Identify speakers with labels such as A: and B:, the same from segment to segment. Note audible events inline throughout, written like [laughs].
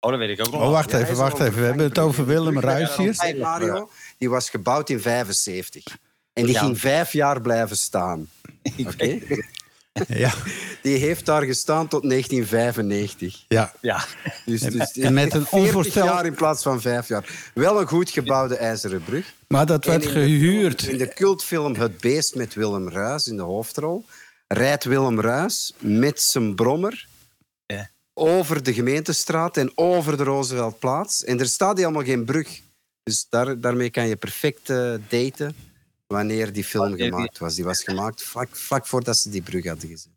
A: Oh, dat weet ik ook nog.
B: Oh, wacht even, wacht even. We hebben het over Willem Ruijs hier.
C: Hey, Mario, die was gebouwd in 75. En die
A: Ja.
C: ging vijf jaar blijven staan. Oké?
B: Ja,
C: Die heeft daar gestaan tot 1995.
B: ja.
A: Ja,
C: Dus, dus
B: en met een
C: 40
B: onvoorstel-
C: jaar in plaats van vijf jaar. Wel een goed gebouwde ijzeren brug.
B: Maar dat werd
C: in de
B: gehuurd.
C: film- In de cultfilm Het Beest met Willem Ruis in de hoofdrol rijdt Willem Ruis met zijn brommer
A: Ja.
C: Over de gemeentestraat en over de Rooseveltplaats. En er staat helemaal geen brug. Dus daar, daarmee kan je perfect eh, daten wanneer die film gemaakt was. Die was gemaakt vlak, vlak voordat ze die brug hadden gezet.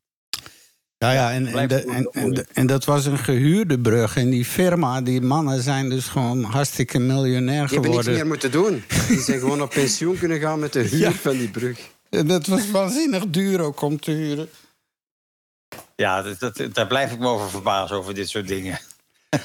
B: Ja, ja en, en, de- en, en, dat was een gehuurde brug. En die firma, die mannen zijn dus gewoon hartstikke miljonair
C: Die hebben niks
B: geworden.
C: meer moeten doen. Die zijn gewoon op pensioen kunnen gaan met de huur [laughs]
B: Ja.
C: van die brug.
B: En dat was waanzinnig duur ook om te huren.
A: Ja dat, daar blijf ik me over verbazen, over dit soort dingen.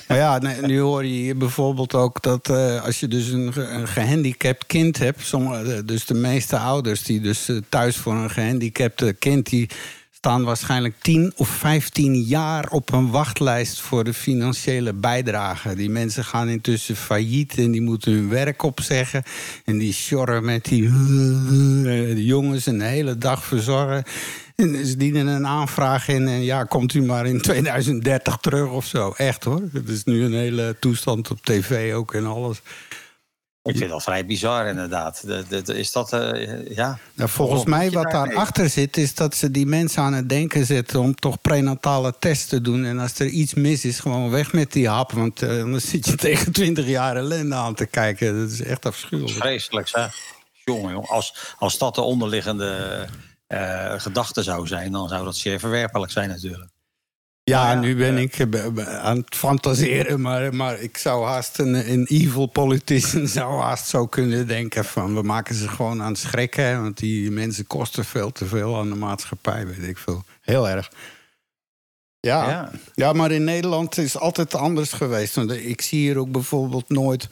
B: Maar ja, nu hoor je bijvoorbeeld ook dat eh, als je dus een, een gehandicapt kind hebt, sommige, dus de meeste ouders die dus eh, thuis voor een gehandicapte kind, die staan waarschijnlijk 10 of 15 jaar op een wachtlijst voor de financiële bijdrage. Die mensen gaan intussen failliet en die moeten hun werk opzeggen. En die sjorren met die [laughs] eh, de jongens een hele dag verzorgen. En ze dienen een aanvraag in en ja, komt u maar in 2030 terug of zo. Echt hoor. Het is nu een hele toestand op tv ook en alles.
A: Ik vind dat vrij bizar, inderdaad. De, de, de- is dat, eh, ja...
B: Nou, volgens mij wat daarachter zit, is dat ze die mensen aan het denken zetten om toch prenatale tests te doen. En als er iets mis is, gewoon weg met die hap. Want eh, dan zit je [laughs] tegen 20 jaar ellende aan te kijken. Dat is echt afschuwelijk.
A: Vreselijk, zeg. Jongen, jongen. Als, als dat de onderliggende eh, gedachte zou zijn... dan zou dat zeer verwerpelijk zijn, natuurlijk.
B: Ja,
A: ja,
B: nu ben
A: eh,
B: ik eh, aan het fantaseren, maar, maar ik zou haast een, een evil politician [laughs] zou haast zo kunnen denken van we maken ze gewoon aan het schrikken, want die mensen kosten veel te veel aan de maatschappij, weet ik veel. Heel erg. Ja, ja.
A: Ja.
B: maar in Nederland is het altijd anders geweest. Want ik zie hier ook bijvoorbeeld nooit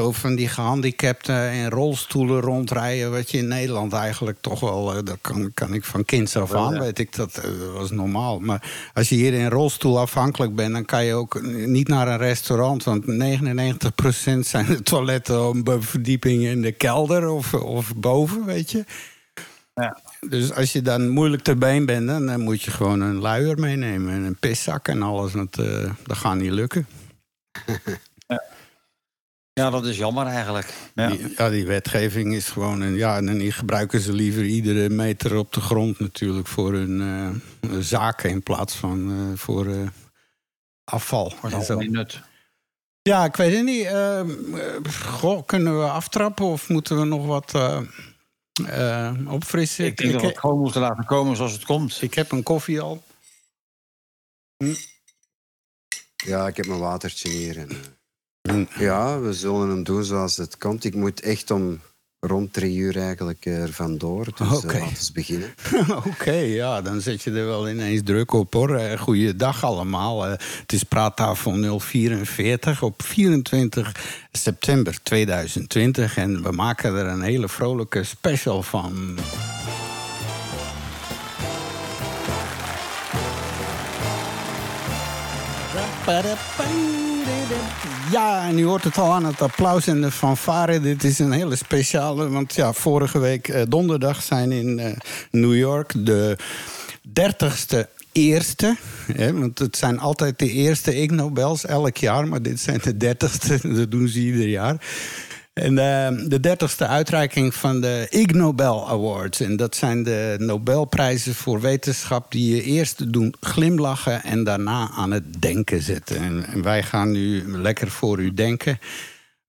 B: zo van die gehandicapten in rolstoelen rondrijden. Wat je in Nederland eigenlijk toch wel. eh, Dat kan, kan ik van kinds af aan,
A: ja.
B: weet ik dat. eh, Dat was normaal. Maar als je hier in rolstoel afhankelijk bent, dan kan je ook niet naar een restaurant. Want 99% zijn de toiletten op een verdieping in de kelder of, of boven, weet je.
A: Ja.
B: Dus als je dan moeilijk te been bent, dan, dan moet je gewoon een luier meenemen en een piszak en alles. Want eh, dat gaat niet lukken. [laughs]
A: ja, dat is jammer eigenlijk. Ja.
B: Die, ja, die wetgeving is gewoon. Een, ja, en die gebruiken ze liever iedere meter op de grond natuurlijk voor hun eh, zaken in plaats van eh, voor eh, afval.
A: Voor
B: zo.
A: algemeen nut.
B: Ja, ik weet het niet. Eh, eh, goh, kunnen we aftrappen of moeten we nog wat eh, eh, opfrissen?
A: Ik denk dat we het gewoon moeten laten komen zoals het komt.
B: ik heb een koffie al.
C: Ja, ik heb mijn watertje hier. En, ja, we zullen hem doen zoals het komt. Ik moet echt om rond drie uur eigenlijk er vandoor. Dus eh,
B: Oké.
C: laten we beginnen. [laughs]
B: Oké, ja, dan zet je er wel ineens druk op hoor. Eh, Goeiedag allemaal. Eh, het is praattafel 044 op 24 september 2020. En we maken er een hele vrolijke special van. Ja, en u hoort het al aan het applaus en de fanfare. Dit is een hele speciale, want ja, vorige week eh, donderdag zijn in eh, New York de dertigste eerste. Hè, want het zijn altijd de eerste Ig Nobels elk jaar, maar dit zijn de dertigste. [laughs] Dat doen ze ieder jaar. En eh, de dertigste uitreiking van de Ig Nobel Awards. En dat zijn de Nobelprijzen voor wetenschap die je eerst doen glimlachen en daarna aan het denken zetten. En, wij gaan nu lekker voor u denken.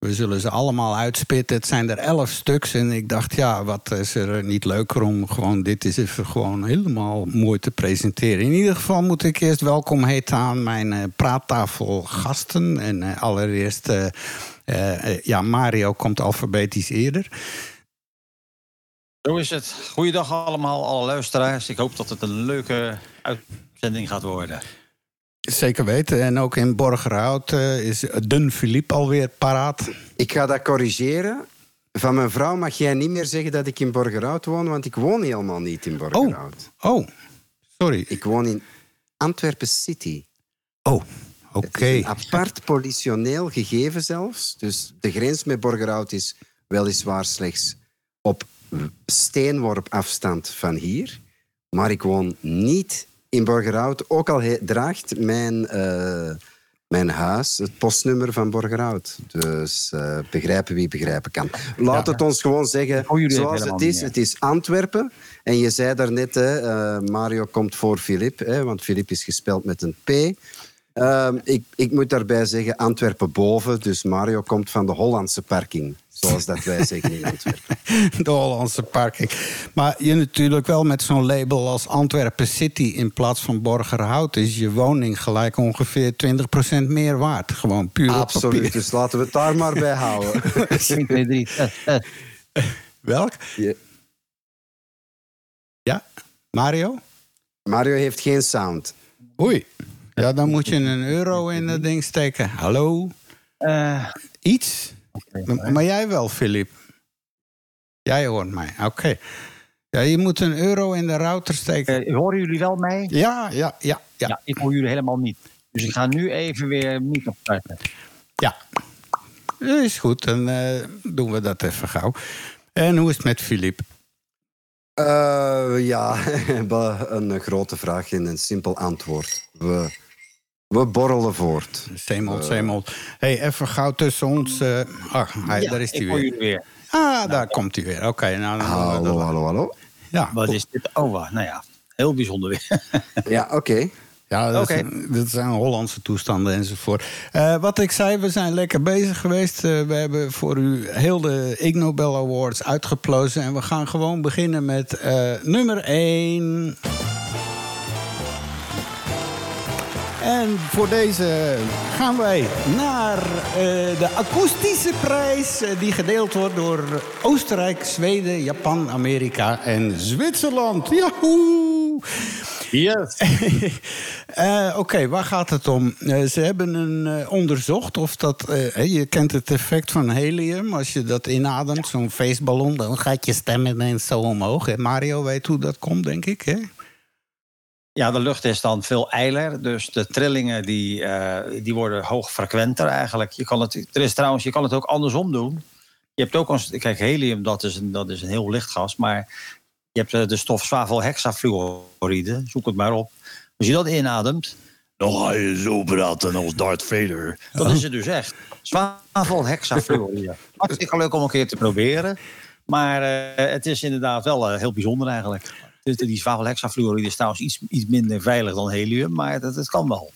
B: We zullen ze allemaal uitspitten. Het zijn er elf stuks. En ik dacht, ja, wat is er niet leuker om gewoon dit is even gewoon helemaal mooi te presenteren. In ieder geval moet ik eerst welkom heten aan mijn eh, praattafelgasten. En eh, allereerst, eh, ja, Mario komt alfabetisch eerder.
A: Zo is het. Goeiedag allemaal, alle luisteraars. Ik hoop dat het een leuke uitzending gaat worden.
B: Zeker weten. En ook in Borgerhout eh, is Dun Philippe alweer paraat.
C: Ik ga dat corrigeren. Van mijn vrouw mag jij niet meer zeggen dat ik in Borgerhout woon, want ik woon helemaal niet in Borgerhout.
B: Oh, sorry.
C: Ik woon in Antwerpen City.
B: Oh, Oké.
C: Een apart politioneel gegeven zelfs. Dus de grens met Borgerhout is weliswaar slechts op steenworp afstand van hier. Maar ik woon niet in Borgerhout, ook al draagt mijn, eh, mijn huis het postnummer van Borgerhout. Dus eh, begrijpen wie begrijpen kan. Laat
B: Ja.
C: het ons gewoon zeggen zoals het is. Het is Antwerpen. En je zei daarnet, hè, eh, Mario komt voor Filip, want Filip is gespeld met een P. Ehm, ik, ik moet daarbij zeggen Antwerpen boven, dus Mario komt van de Hollandse parking. Zoals dat wij zeggen in Antwerpen. [laughs]
B: de Hollandse parking. Maar je natuurlijk wel met zo'n label als Antwerpen City in plaats van Borgerhout is je woning gelijk ongeveer 20% meer waard. Gewoon puur
C: Absoluut,
B: papier.
C: dus laten we het daar maar bij houden.
A: 1, 2, 3.
B: Welk?
C: Je-
B: Ja? Mario?
C: Mario heeft geen sound.
B: Oei. Ja, dan moet je een euro in dat ding steken. Hallo?
A: Eh,
B: Iets? Maar maar jij wel, Filip? Jij hoort mij, oké. Ja, je moet een euro in de router steken.
A: eh, horen jullie wel mij?
B: Ja, ja, ja, ja.
A: Ja, ik hoor jullie helemaal niet. Dus ik ga nu even weer niet opstarten.
B: Ja. Is goed, dan eh, doen we dat even gauw. En hoe is het met Filip?
C: Eh, ja, [laughs] een grote vraag en een simpel antwoord. We, we borrelen voort.
B: Zeemold, Zeemold. hey, even gauw tussen ons. eh ah, hij, daar is hij
A: ik hoor
B: weer.
A: weer.
B: Ah, daar komt hij weer. Oké, nou dan
C: Hallo, hallo, hallo.
B: Ja,
A: Wat is dit? Oh, wacht. Nou ja, heel bijzonder weer. [laughs]
C: Ja, oké.
B: Ja, dat, is- dat zijn Hollandse toestanden enzovoort. Eh, wat ik zei, we zijn lekker bezig geweest. Eh, we hebben voor u heel de Ig Nobel Awards uitgeplozen. En we gaan gewoon beginnen met eh, nummer 1. En voor deze gaan wij naar eh, de akoestische prijs... eh, die gedeeld wordt door Oostenrijk, Zweden, Japan, Amerika en Zwitserland. Yahoo!
A: Yes. [laughs]
B: Eh, Oké, waar gaat het om? Ze hebben een, onderzocht of dat... je kent het effect van helium. Als je dat inademt, zo'n feestballon... dan gaat je stem ineens zo omhoog. Mario weet hoe dat komt, denk ik, hè?
A: Ja, de lucht is dan veel eiler. Dus de trillingen die, eh, die worden hoogfrequenter eigenlijk. Je kan het, er is trouwens, je kan het ook andersom doen. Je hebt ook een, kijk, helium, dat is een, dat is een heel licht gas. Maar je hebt eh, de stof zwavelhexafluoride. Zoek het maar op. Als je dat inademt, dan ga je zo praten als Darth Vader. Dat is het dus echt. Zwavelhexafluoride. Hartstikke leuk om een keer te proberen. Maar eh, het is inderdaad wel heel bijzonder eigenlijk. Dus die zwavelhexafluoride is trouwens iets, iets minder veilig dan helium. Maar dat, het kan wel.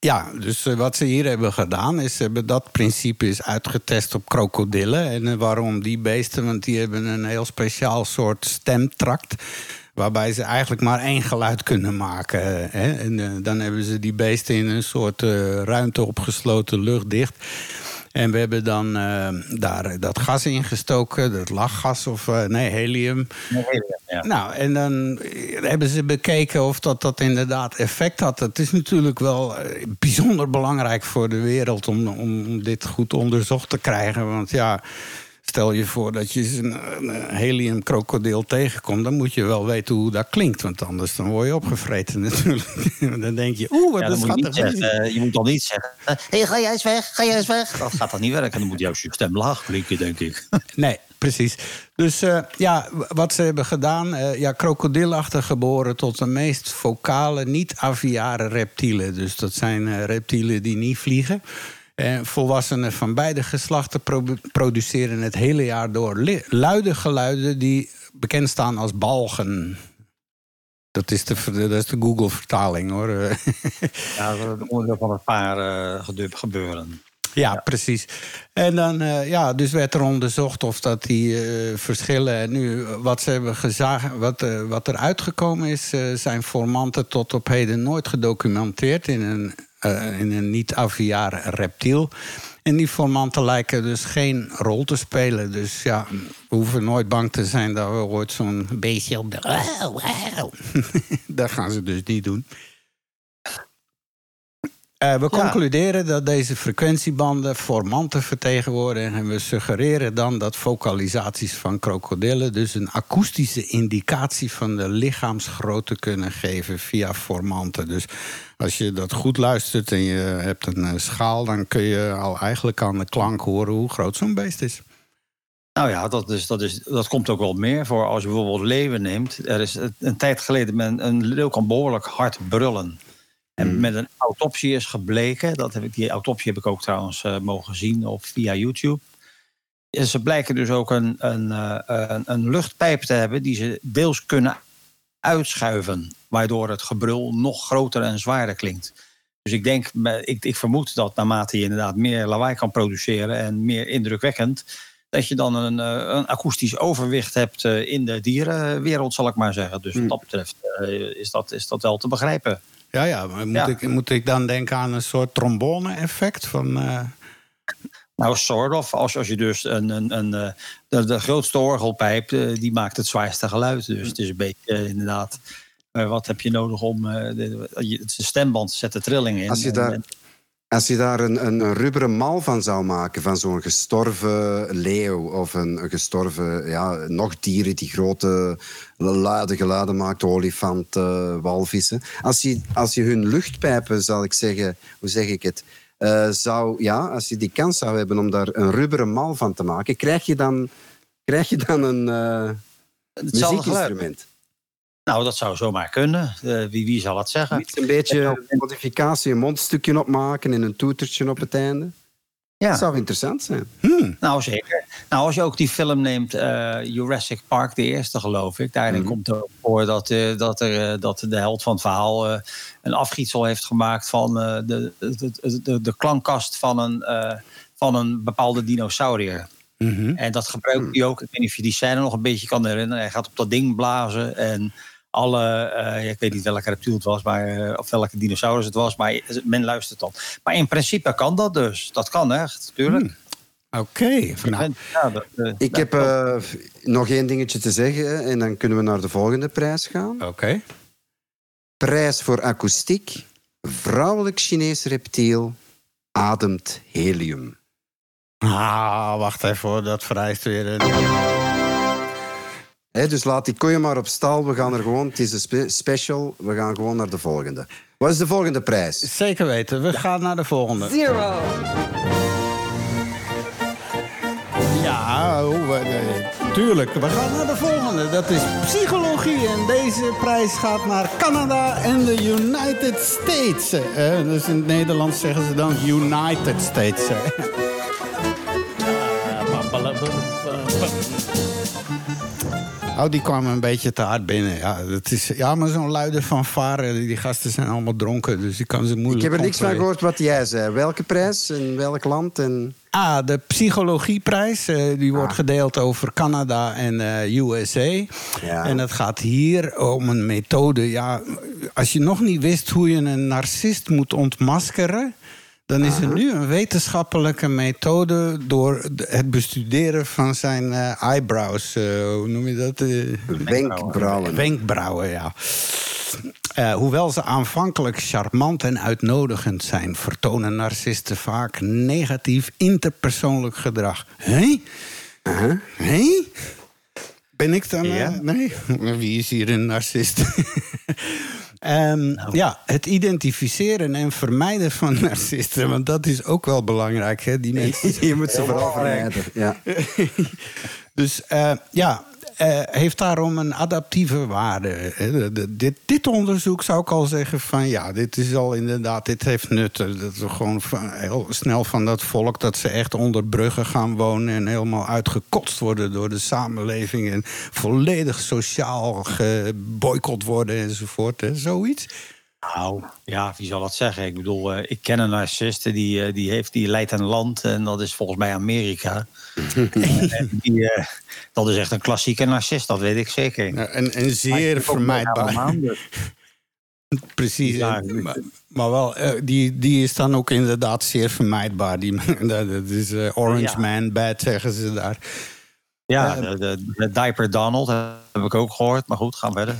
B: Ja, dus eh, wat ze hier hebben gedaan is... hebben dat principe is uitgetest op krokodillen. En eh, waarom die beesten? Want die hebben een heel speciaal soort stemtract... waarbij ze eigenlijk maar één geluid kunnen maken. Hè? En eh, dan hebben ze die beesten in een soort ruimte opgesloten, luchtdicht... En we hebben dan eh, daar dat gas ingestoken, dat lachgas of eh, nee, helium.
A: Nee, helium, ja.
B: Nou, en dan eh, hebben ze bekeken of dat, dat inderdaad effect had. Het is natuurlijk wel bijzonder belangrijk voor de wereld om, om dit goed onderzocht te krijgen. Want ja, stel je voor dat je een, een heliumkrokodil tegenkomt, dan moet je wel weten hoe dat klinkt. Want anders dan word je opgevreten [laughs] natuurlijk. dan denk je, oeh, wat
A: Ja, je, niet
B: schattig.
A: zeggen, je moet dan niet zeggen... Hé, hey, ga jij eens weg, ga jij eens weg. Dat gaat dan niet werken. Dan moet je stem laag klinken, denk ik. [laughs]
B: Nee, precies. Dus eh, ja, wat ze hebben gedaan, eh ja, krokodillachtig geboren tot de meest vocale, niet-aviare reptielen. Dus dat zijn eh, reptielen die niet vliegen. En volwassenen van beide geslachten pro- produceren het hele jaar door luide geluiden die bekend staan als balgen. Dat is de, ver- dat is de Google-vertaling hoor. [laughs]
A: Ja, dat is onderdeel van het paar eh, gebeuren.
B: Ja, precies. En dan, eh, ja, dus werd er onderzocht of dat die eh, verschillen. En nu, eh, wat ze hebben gezagen, wat, eh, wat er uitgekomen is, eh, zijn formanten tot op heden nooit gedocumenteerd in een, eh, in een niet-aviaar reptiel. En die formanten lijken dus geen rol te spelen. Dus ja, we hoeven nooit bang te zijn dat we ooit zo'n beestje op de. [laughs] Dat gaan ze dus niet doen. Uh, we concluderen dat deze frequentiebanden formanten vertegenwoordigen. En we suggereren dan dat vocalisaties van krokodillen dus een akoestische indicatie van de lichaamsgrootte kunnen geven via formanten. Dus als je dat goed luistert en je hebt een eh, schaal, dan kun je al eigenlijk aan de klank horen hoe groot zo'n beest is.
A: Nou ja, dat, is, dat, is, dat komt ook wel meer voor als je bijvoorbeeld leeuwen neemt. Er is een tijd geleden men, een leeuw kan behoorlijk hard brullen. En hmm. met een autopsie is gebleken, dat heb ik, die autopsie heb ik ook trouwens uh, mogen zien op, via YouTube. Ze blijken dus ook een, een, uh, een, een, luchtpijp te hebben die ze deels kunnen uitschuiven, waardoor het gebrul nog groter en zwaarder klinkt. Dus ik denk, ik, ik vermoed dat naarmate je inderdaad meer lawaai kan produceren en meer indrukwekkend, dat je dan een, eh, een akoestisch overwicht hebt in de dierenwereld, zal ik maar zeggen. Dus wat hmm. dat betreft is, dat, is dat wel te begrijpen.
B: Ja, ja. Maar moet, Ik, moet ik dan denken aan een soort trombone-effect? Van, uh...
A: Nou, soort of. Als, als je dus een, een, een, eh, de, de grootste orgelpijp, eh, die maakt het zwaarste geluid. Dus het is een beetje inderdaad... wat heb je nodig om... de, de stemband zet de trilling in.
C: Als je daar... Als je daar een, een, rubberen mal van zou maken, van zo'n gestorven leeuw of een, gestorven, ja, nog dieren die grote luide geluiden maken, olifanten, walvissen. Als je, als je hun luchtpijpen, zal ik zeggen, hoe zeg ik het, uh, zou, ja, als je die kans zou hebben om daar een rubberen mal van te maken, krijg je dan, krijg je dan een uh, muziekinstrument.
A: Nou, dat zou zomaar kunnen. Uh, wie, wie zal het zeggen?
C: een beetje modificatie, een mondstukje opmaken en een toetertje op het einde. Ja. Dat zou interessant zijn.
A: Hmm. Nou, zeker. Nou, als je ook die film neemt, uh, Jurassic Park, de eerste geloof ik. Daarin hmm. komt er voor dat, uh, dat, er, dat de held van het verhaal een afgietsel heeft gemaakt van de, de, de, de, klankkast van een, van een bepaalde dinosaurier. Mm En dat gebruikt hij ook. Ik weet niet of je die scène nog een beetje kan herinneren. Hij gaat op dat ding blazen en alle, uh, ik weet niet welke reptiel het was, maar, uh, of welke dinosaurus het was, maar men luistert dan. Maar in principe kan dat dus. Dat kan echt, tuurlijk.
B: Hmm. Oké.
C: Nou. Ja, uh, ik heb nog één dingetje te zeggen en dan kunnen we naar de volgende prijs gaan.
B: Oké.
C: Prijs voor akoestiek. Vrouwelijk Chinees reptiel ademt helium.
B: Ah, wacht even, dat vereist weer een
C: dus laat die koeien maar op stal. We gaan er gewoon, het is een special. We gaan gewoon naar de volgende. Wat is de volgende prijs?
B: Zeker weten, we gaan naar de volgende.
D: Zero.
B: Ja, oh, tuurlijk. We gaan naar de volgende. Dat is psychologie. En deze prijs gaat naar Canada en de United States. Eh, dus in het Nederlands zeggen ze dan United States. Oh, die kwamen een beetje te hard binnen. Ja, dat is, ja maar zo'n luide fanfare, die gasten zijn allemaal dronken. Dus ik kan ze moeilijk
C: Ik heb er niks van gehoord wat jij zei. Welke prijs en welk land? En...
B: Ah, de psychologieprijs. Uh, die wordt ah. gedeeld over Canada en uh, eh, USA. Ja. En het gaat hier om een methode. Ja, als je nog niet wist hoe je een narcist moet ontmaskeren dan is er nu een wetenschappelijke methode door het bestuderen van zijn uh, eyebrows. Uh, hoe noem je dat? Uh,
C: wenkbrauwen.
B: Wenkbrauwen, ja. hoewel ze aanvankelijk charmant en uitnodigend zijn, vertonen narcisten vaak negatief interpersoonlijk gedrag. Hé? Hé? Hey? Ben ik dan? Ja. nee? [laughs] Wie is hier een narcist? Um, [laughs] Ja, het identificeren en vermijden van [laughs] narcisten. Want dat is ook wel belangrijk. Hè? Die
C: mensen... Je moet ze vooral vermijden. Ja.
B: dus uh, ja, heeft daarom een adaptieve waarde. dit, dit, onderzoek zou ik al zeggen van ja, dit is al inderdaad, dit heeft nut. Dat we gewoon van, heel snel van dat volk dat ze echt onder bruggen gaan wonen en helemaal uitgekotst worden door de samenleving en volledig sociaal geboycott worden enzovoort. Hè, zoiets.
A: Nou, ja, wie zal dat zeggen? Ik bedoel, uh, ik ken een narcist die, uh, die, heeft, die leidt een land en dat is volgens mij Amerika. [laughs] die, uh, dat is echt een klassieke narcist, dat weet ik zeker.
B: Ja, en, en zeer vermijdbaar. [laughs] Precies, ja, maar, maar, wel, die, die is dan ook inderdaad zeer vermijdbaar. Die, [laughs] dat is Orange Man bad, zeggen ze daar.
A: Ja, de, de, de, Diaper Donald heb ik ook gehoord, maar goed, gaan verder.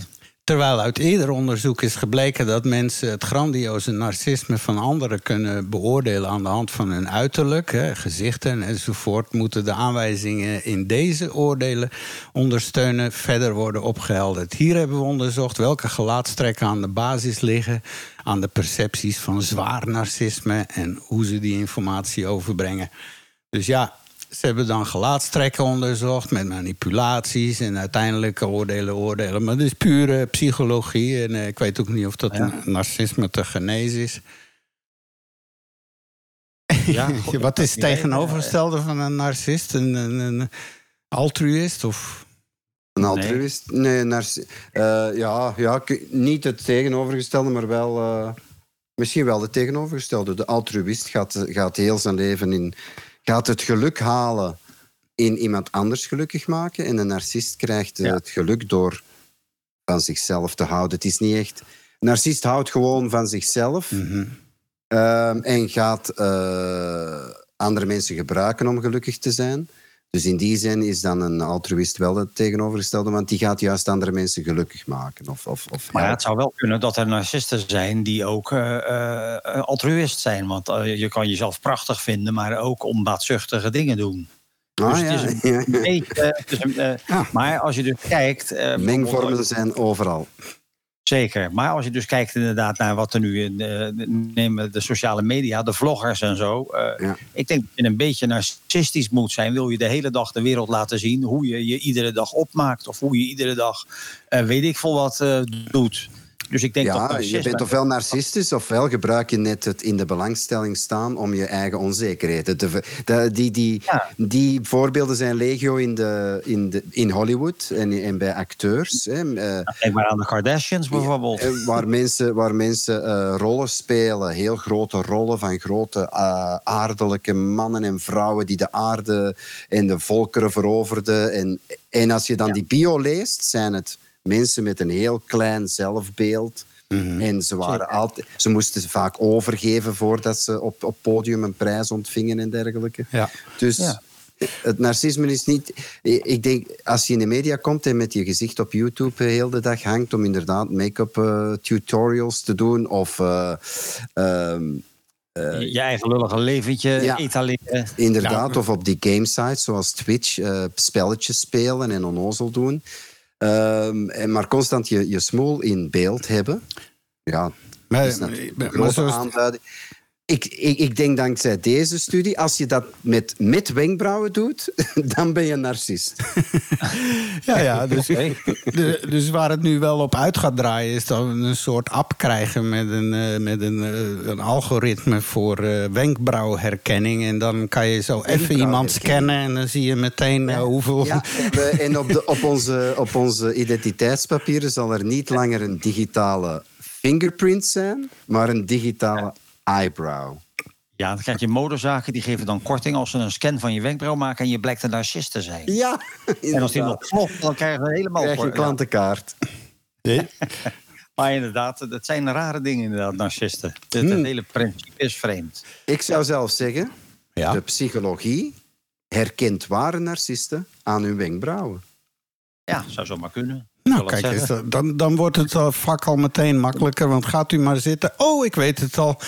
B: Terwijl uit eerder onderzoek is gebleken dat mensen het grandioze narcisme van anderen kunnen beoordelen aan de hand van hun uiterlijk, hè, gezichten enzovoort, moeten de aanwijzingen in deze oordelen ondersteunen verder worden opgehelderd. Hier hebben we onderzocht welke gelaatstrekken aan de basis liggen aan de percepties van zwaar narcisme en hoe ze die informatie overbrengen. Dus ja, ze hebben dan gelaatstrekken onderzocht met manipulaties en uiteindelijk oordelen, oordelen. Maar dat is pure psychologie en eh, ik weet ook niet of dat
A: Ja.
B: een narcisme te genezen is.
A: Ja, [laughs] goed,
B: Wat is het tegenovergestelde van een narcist? Een, een, een altruïst? Of...
C: Een altruïst? Nee, narci- eh, ja, ja, niet het tegenovergestelde, maar wel... eh, misschien wel het tegenovergestelde. De altruïst gaat, gaat heel zijn leven in... Gaat het geluk halen in iemand anders gelukkig maken. En een narcist krijgt
A: Ja.
C: het geluk door van zichzelf te houden. Het is niet echt... Een narcist houdt gewoon van zichzelf...
B: Mhm.
C: Ehm, en gaat eh, andere mensen gebruiken om gelukkig te zijn. Dus in die zin is dan een altruïst wel het tegenovergestelde, want die gaat juist andere mensen gelukkig maken. Of, of, of
A: Maar ja, het zou wel kunnen dat er narcisten zijn die ook eh, eh, altruïst zijn. Want eh, je kan jezelf prachtig vinden, maar ook onbaatzuchtige dingen doen.
C: Ah,
A: dus
C: ja,
A: het is een [laughs]
C: ja.
A: beetje, eh, het is een, eh,
B: Ja.
A: Maar als je dus kijkt... eh,
C: Mengvormen zijn overal.
A: Zeker. Maar als je dus kijkt inderdaad naar wat er nu in eh, nemen de sociale media, de vloggers en zo. eh,
C: Ja.
A: Ik denk dat je een beetje narcistisch moet zijn. Wil je de hele dag de wereld laten zien hoe je je iedere dag opmaakt of hoe je iedere dag eh, weet ik veel wat doet. Dus ik denk dat
C: Ja, je
A: narcisme-
C: bent ofwel narcistisch, ofwel gebruik je net het in de belangstelling staan om je eigen onzekerheden te... de- die, die,
A: Ja.
C: die voorbeelden zijn legio in, de, in, de, in Hollywood en, en bij acteurs. Hè. Eh,
A: Denk maar aan de Kardashians bijvoorbeeld.
C: Waar [laughs] mensen, waar mensen eh, rollen spelen, heel grote rollen van grote eh, aardelijke mannen en vrouwen die de aarde en de volkeren veroverden. En, en als je dan die bio leest, zijn het mensen met een heel klein zelfbeeld. En ze, waren altijd, ze moesten vaak overgeven voordat ze op, op podium een prijs ontvingen en dergelijke.
B: Ja.
C: Dus
A: Ja.
C: het narcisme is niet... Ik denk, als je in de media komt en met je gezicht op YouTube de hele dag hangt om inderdaad make-up eh, tutorials te doen of... eh, ehm,
A: je eigen lullige leventje
C: ja.
A: etaleren.
C: Inderdaad, of op die gamesites zoals Twitch eh, spelletjes spelen en onnozel doen. Ehm, en maar constant je, je smoel in beeld hebben. Ja,
B: Maar,
C: dat is
B: maar
C: een grote
B: zoals-
C: aanduiding. Ik, ik, ik denk dankzij deze studie, als je dat met, met wenkbrauwen doet, [laughs] dan ben je een narcist. [laughs]
B: Ja, ja dus, de- dus waar het nu wel op uit gaat draaien... is dat we een soort app krijgen met een, eh, met een, eh, een algoritme voor eh, wenkbrauwherkenning. En dan kan je zo even iemand scannen en dan zie je meteen hoeveel...
C: Ja, en we- en op, de, op, onze, op onze identiteitspapieren zal er niet langer een digitale fingerprint zijn, maar een digitale eyebrow.
A: Ja, dan krijg je modezaken die geven dan korting als ze een scan van je wenkbrauw maken en je blijkt een narcist te zijn.
C: Ja,
A: En als die nog klopt, dan krijgen we helemaal
C: krijg je een
A: voor- ja.
C: klantenkaart. [laughs]
A: Maar inderdaad, dat zijn rare dingen inderdaad, narcisten. Het,
C: Hmm.
A: hele principe is vreemd.
C: Ik zou zelf zeggen,
B: Ja.
C: de psychologie herkent ware narcisten aan hun wenkbrauwen.
A: Ja, zou zomaar kunnen.
B: Nou, kijk eens, dan, dan wordt het eh, vak al meteen makkelijker. Want gaat u maar zitten. Oh, ik weet het al. [laughs] [laughs]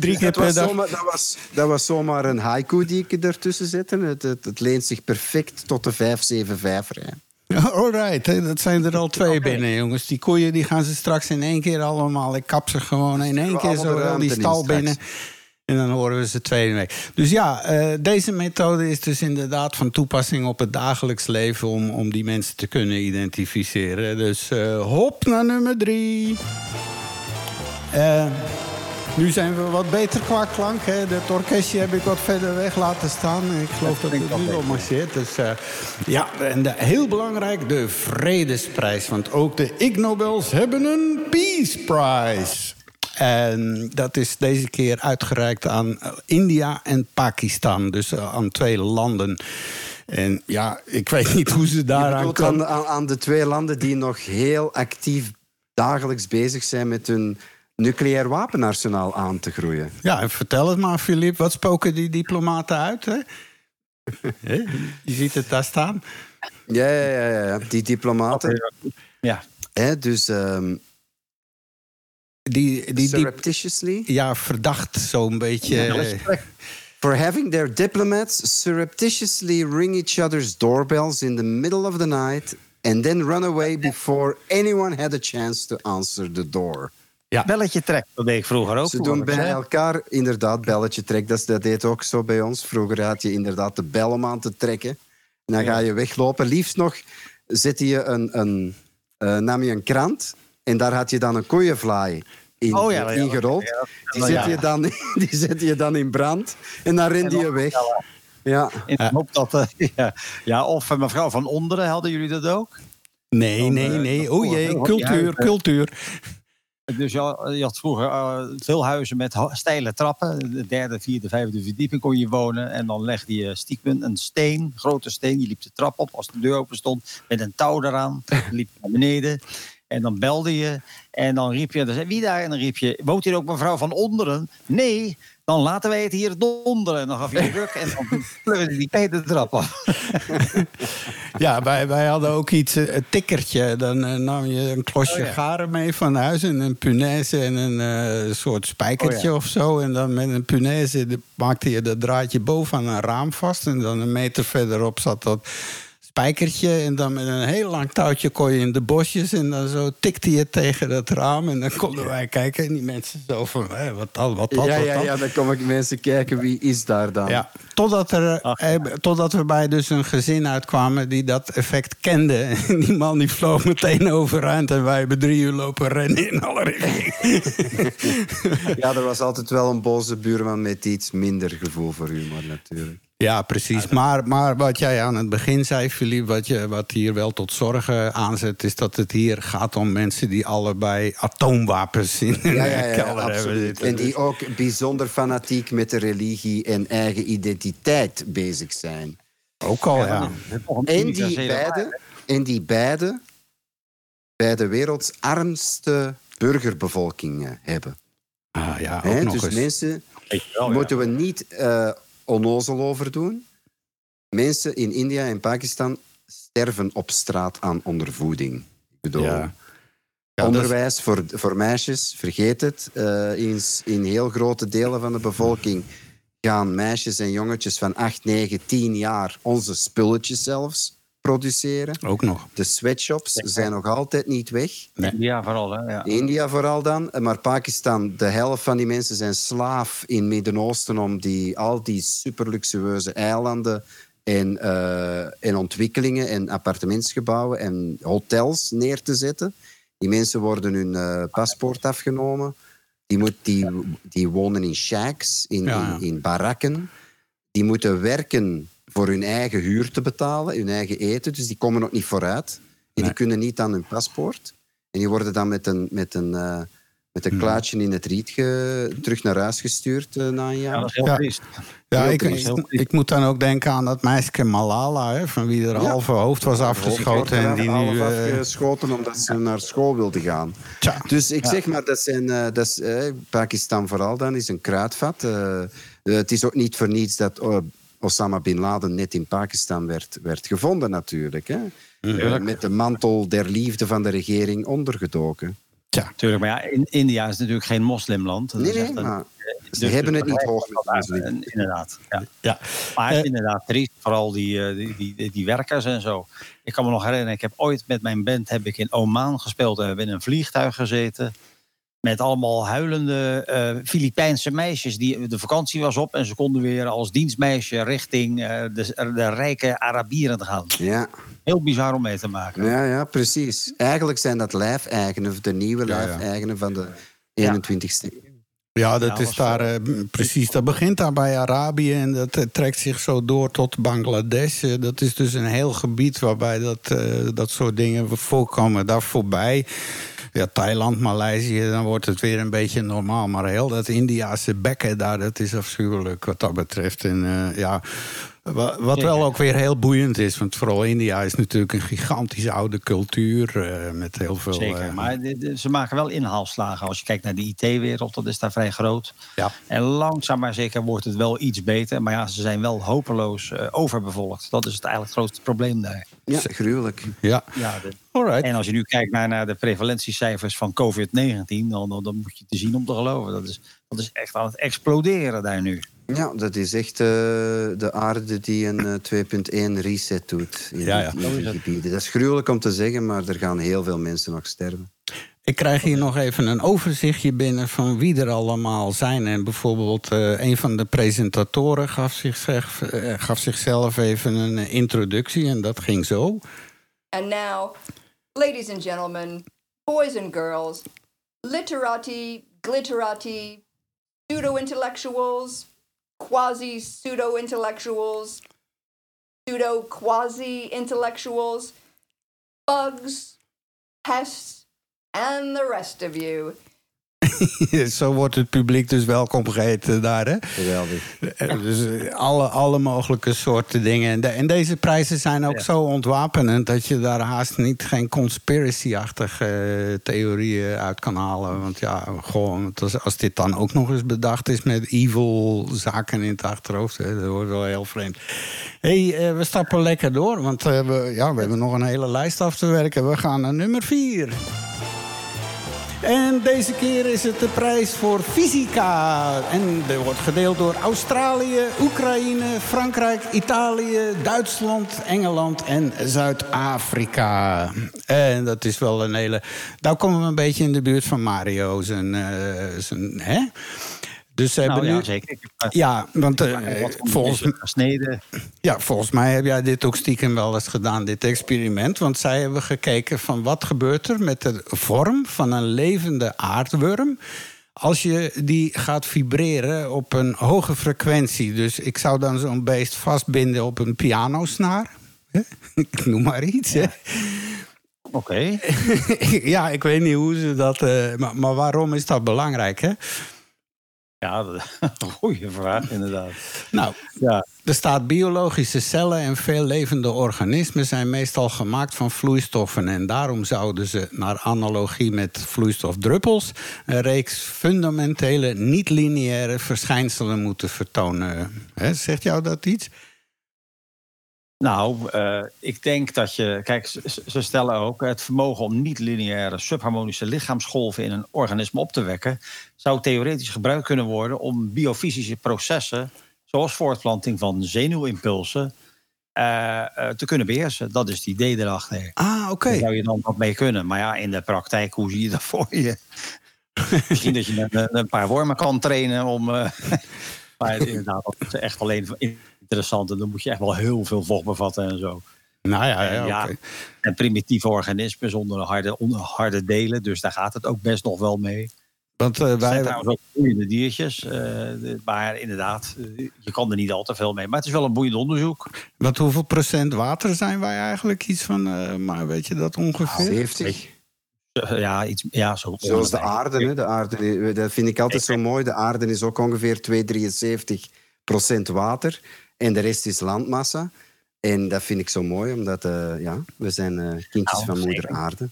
B: Drie, keer
C: Dat
B: per dag.
C: zomaar, dat, was, dat was zomaar een haiku die ik ertussen zette. Het, het, het leent zich perfect tot de 575-rij. [laughs]
B: Alright, hè, dat zijn er al twee binnen, jongens. Die koeien die gaan ze straks in één keer allemaal. Ik kap ze gewoon in één keer zo wel die stal
C: straks.
B: En dan horen we ze tweede week. Dus ja, eh, deze methode is dus inderdaad van toepassing op het dagelijks leven... om, om die mensen te kunnen identificeren. Dus eh, hop naar nummer drie. Eh, nu zijn we wat beter qua klank. Hè. Het orkestje heb ik wat verder weg laten staan. Ik geloof dat het nu wel marcheert. Dus, ja, en de, heel belangrijk, de Vredesprijs. Want ook de Ig Nobels hebben een Peace Prize. En dat is deze keer uitgereikt aan eh, India en Pakistan. Dus eh, aan twee landen. En ja, ik weet niet hoe ze daaraan komen.
C: aan, aan, aan de twee landen die nog heel actief dagelijks bezig zijn met hun nucleair wapenarsenaal aan te groeien.
B: Ja, en vertel het maar, Filip. Wat spoken die diplomaten uit? Hè? Je ziet het daar staan.
C: Ja, ja, ja, ja, ja. die diplomaten.
A: Ja.
C: Hè, dus ehm,
B: Die, die, die,
C: surreptitiously.
B: ja, verdacht zo'n beetje.
C: For having their diplomats surreptitiously ring each other's doorbells in the middle of the night and then run away before anyone had a chance to answer the door.
B: Ja.
A: Belletje trek, dat deed ik vroeger ook.
C: Ze doen bij elkaar inderdaad belletje trek. Dat, dat deed ook zo bij ons. Vroeger had je inderdaad de bel om aan te trekken. En dan ga je weglopen. Liefst nog zette je een, een, eh, nam je een krant en daar had je dan een koeienvlaai in,
A: Oh ja, ja,
C: ingerold.
A: ja,
C: Die, zet je dan, [laughs] die zet je dan in brand en dan rende je weg. Ja.
A: Hoop dat... eh, [laughs] ja, of eh, mevrouw van Onderen, hadden jullie dat ook?
B: Nee, nee,
A: eh,
B: nee. O jee, cultuur, cultuur.
A: Dus je, had- je had vroeger veel huizen met steile trappen. De derde, vierde, vijfde verdieping kon je wonen. En dan legde je stiekem een steen, grote steen. Je liep de trap op als de deur open stond. Met een touw eraan. [laughs] Je liep naar beneden. En dan belde je. En dan riep je, dan zei, wie daar? En dan riep je, woont hier ook mevrouw van onderen? Nee, dan laten wij het hier donderen. En dan gaf je een druk en dan [laughs] plukte die Peter de trap af. [laughs]
B: Ja, wij, wij hadden ook iets, eh, een tikkertje. Dan eh, nam je een klosje
A: Oh, ja.
B: garen mee van huis. En een punaise en een eh, soort spijkertje
A: Oh, ja.
B: of zo. En dan met een punaise maakte je dat draadje boven aan een raam vast. En dan een meter verderop zat dat spijkertje. En dan met een heel lang touwtje kon je in de bosjes. En dan zo tikte je tegen dat raam. En dan konden wij kijken. En die mensen zo van, hé, wat dan, wat dan,
C: Ja,
B: wat
C: ja,
B: dan?
C: ja, dan kom ik mensen kijken wie is daar dan.
B: Ja, totdat, er,
A: Ach,
B: eh, totdat we bij dus een gezin uitkwamen die dat effect kende. [laughs] En die man die vloog meteen overeind en wij hebben drie uur lopen rennen in alle richtingen. [laughs]
C: Ja, er was altijd wel een boze buurman met iets minder gevoel voor humor natuurlijk.
B: Ja, precies. Maar, maar wat jij aan het begin zei, Philippe, wat, je, wat hier wel tot zorgen aanzet, is dat het hier gaat om mensen die allebei atoomwapens in hun
C: Ja, ja, ja,
B: kelder hebben
C: absoluut.
B: zitten.
C: En die ook bijzonder fanatiek met de religie en eigen identiteit bezig zijn.
B: Ook al, ja.
C: En die beide, en die beide bij de werelds armste burgerbevolkingen hebben.
B: Ah, ja, ook nog
C: dus
B: eens.
C: mensen moeten we niet eh onnozel over doen. Mensen in India en Pakistan sterven op straat aan ondervoeding. Ik bedoel,
B: Ja. Ja, dat is-
C: onderwijs voor, voor meisjes, vergeet het. Eh, in, in heel grote delen van de bevolking gaan meisjes en jongetjes van 8, 9, 10 jaar onze spulletjes zelfs produceren.
B: Ook nog.
C: De sweatshops zijn nog altijd niet weg.
A: Ja, vooral. Hè, ja.
C: India vooral dan. Maar Pakistan, de helft van die mensen zijn slaaf in het Midden-Oosten om die, al die superluxueuze eilanden en, eh, en ontwikkelingen en appartementsgebouwen en hotels neer te zetten. Die mensen worden hun eh, paspoort afgenomen. Die, moet, die, die wonen in shacks, in,
B: Ja, ja.
C: in, in barakken. Die moeten werken voor hun eigen huur te betalen, hun eigen eten. Dus die komen ook niet vooruit. En
B: Nee.
C: die kunnen niet aan hun paspoort. En die worden dan met een, met een, eh, met
B: Hmm.
C: een kluitje in het riet ge- terug naar huis gestuurd eh, na een
A: Ja,
C: jaar.
A: dat is heel
B: Ja. Ja, ik, ik, ik moet dan ook denken aan dat meisje Malala, hè, van wie er
C: Ja.
B: halve hoofd was afgeschoten. En die
C: Half
B: nu. eh,
C: afgeschoten omdat ze naar school wilde gaan.
B: tja.
C: Dus ik zeg maar, dat zijn, eh, dat is, Pakistan vooral dan is een kruidvat. Het is ook niet voor niets dat eh, Osama Bin Laden net in Pakistan werd, werd gevonden natuurlijk. Hè? Eh, met de mantel der liefde van de regering ondergedoken.
B: Tja.
A: Tuurlijk, maar ja, in, India is natuurlijk geen moslimland. Dat
C: Nee,
A: is
C: nee,
A: een-
C: maar ze
A: dus-
C: hebben het niet hoog met
A: Inderdaad, ja.
B: Ja.
A: Maar
B: Eh,
A: inderdaad triest, vooral die, eh, die, die, die werkers en zo. Ik kan me nog herinneren, ik heb ooit met mijn band heb ik in Oman gespeeld. En we hebben in een vliegtuig gezeten. Met allemaal huilende eh, Filipijnse meisjes. Die, de vakantie was op en ze konden weer als dienstmeisje richting eh, de, de rijke Arabieren gaan.
C: Ja,
A: Heel bizar om mee te maken.
C: ja, ja, precies. Eigenlijk zijn dat lijfeigenen, de nieuwe
B: Ja, ja.
C: lijfeigenen van de 21ste eeuw.
B: Ja, dat is daar eh, precies. Dat begint daar bij Arabië en dat trekt zich zo door tot Bangladesh. Dat is dus een heel gebied waarbij dat, eh, dat soort dingen voorkomen. Daar voorbij. Ja, Thailand, Maleisië, dan wordt het weer een beetje normaal. Maar heel dat Indiase bekken daar, dat is afschuwelijk wat dat betreft. En eh, ja, Wa- Wat wel ook weer heel boeiend is, want vooral India is natuurlijk een gigantisch oude cultuur eh, met heel veel.
A: Zeker,
B: eh,
A: maar de- de- ze maken wel inhaalslagen. Als je kijkt naar de IT-wereld, dat is daar vrij groot.
B: Ja.
A: En langzaam maar zeker wordt het wel iets beter. Maar ja, ze zijn wel hopeloos eh, overbevolkt. Dat is het eigenlijk grootste probleem daar.
C: Ja, gruwelijk.
B: ja,
A: Ja, de-
B: alright.
A: en als je nu kijkt naar, naar de prevalentiecijfers van COVID-19... Dan, dan, dan moet je te zien om te geloven. Dat is, dat is echt aan het exploderen daar nu.
C: Ja, dat is echt eh, de aarde die een eh, 2.1 reset doet in,
B: Ja, ja.
C: die- gebieden. Dat is gruwelijk om te zeggen, maar er gaan heel veel mensen nog sterven.
B: Ik krijg hier nog even een overzichtje binnen van wie er allemaal zijn. En bijvoorbeeld eh, een van de presentatoren gaf, zichzelf, eh, gaf zichzelf even een eh, introductie en dat ging zo.
D: And now, ladies and gentlemen, boys and girls, literati, glitterati, pseudo intellectuals, quasi pseudo intellectuals, pseudo quasi intellectuals, bugs, pests, and the rest of you. [laughs]
B: zo wordt het publiek dus welkom geheten daar. Hè?
C: Geweldig.
B: Eh, Dus eh, alle, alle mogelijke soorten dingen. En, de- en deze prijzen zijn ook
A: Ja.
B: zo ontwapenend dat je daar haast niet geen conspiracy-achtige eh, theorieën uit kan halen. Want ja, gewoon, als, dit dan ook nog eens bedacht is met evil zaken in het achterhoofd, hè, dat wordt wel heel vreemd. hey, eh, we stappen lekker door, want eh, we, ja, we hebben nog een hele lijst af te werken. We gaan naar nummer 4. En deze keer is het de prijs voor fysica. En er wordt gedeeld door Australië, Oekraïne, Frankrijk, Italië, Duitsland, Engeland en Zuid-Afrika. En dat is wel een hele. Daar komen we een beetje in de buurt van Mario. Zijn, eh, zijn, hè? Dus ze
A: Nou
B: hebben
A: ja, zeker. Eh,
B: Ja, want eh, volgens,
A: gesneden.
B: ja, volgens mij heb jij dit ook stiekem wel eens gedaan, dit experiment. Want zij hebben gekeken van wat gebeurt er met de vorm van een levende aardworm... als je die gaat vibreren op een hoge frequentie. Dus ik zou dan zo'n beest vastbinden op een pianosnaar. [laughs] Ik noem maar iets, hè?
A: Oké. [laughs]
B: ja, ik weet niet hoe ze dat... eh, maar, maar waarom is dat belangrijk, hè?
A: Ja, [laughs] dat een goede vraag, inderdaad.
B: Nou,
A: Ja,
B: Er staat biologische cellen en veel levende organismen zijn meestal gemaakt van vloeistoffen. En daarom zouden ze, naar analogie met vloeistofdruppels, een reeks fundamentele niet-lineaire verschijnselen moeten vertonen. Zegt jou dat iets?
A: Nou, eh, ik denk dat je. Kijk, ze, stellen ook het vermogen om niet-lineaire subharmonische lichaamsgolven in een organisme op te wekken. zou theoretisch gebruikt kunnen worden om biofysische processen. zoals voortplanting van zenuwimpulsen. eh, eh, te kunnen beheersen. Dat is het idee erachter.
B: Ah, oké.
A: Daar zou je dan wat mee kunnen. Maar ja, in de praktijk, hoe zie je dat voor je? [laughs] Misschien dat je een, een paar wormen kan trainen om. [laughs] [laughs] maar inderdaad, dat is echt alleen interessant. En dan moet je echt wel heel veel vocht bevatten en zo.
B: Nou ja, ja,
A: Ja,
B: oké.
A: En primitieve organismen zonder harde, harde delen. Dus daar gaat het ook best nog wel mee.
B: Want eh,
A: Het zijn
B: wij,
A: trouwens ook boeiende diertjes. eh, de- maar inderdaad, eh, je kan er niet al te veel mee. Maar het is wel een boeiend onderzoek.
B: want hoeveel procent water zijn wij eigenlijk? Iets van, eh, maar weet je dat ongeveer?
C: 70.
A: Eh, ja, iets, ja, zo
C: Zoals de aarde, hè. de aarde. Dat vind ik altijd zo mooi. De aarde is ook ongeveer 273 procent water. En de rest is landmassa. En dat vind ik zo mooi, omdat eh, ja, we zijn eh, kindjes
A: Nou,
C: van moeder
A: zeker.
C: aarde.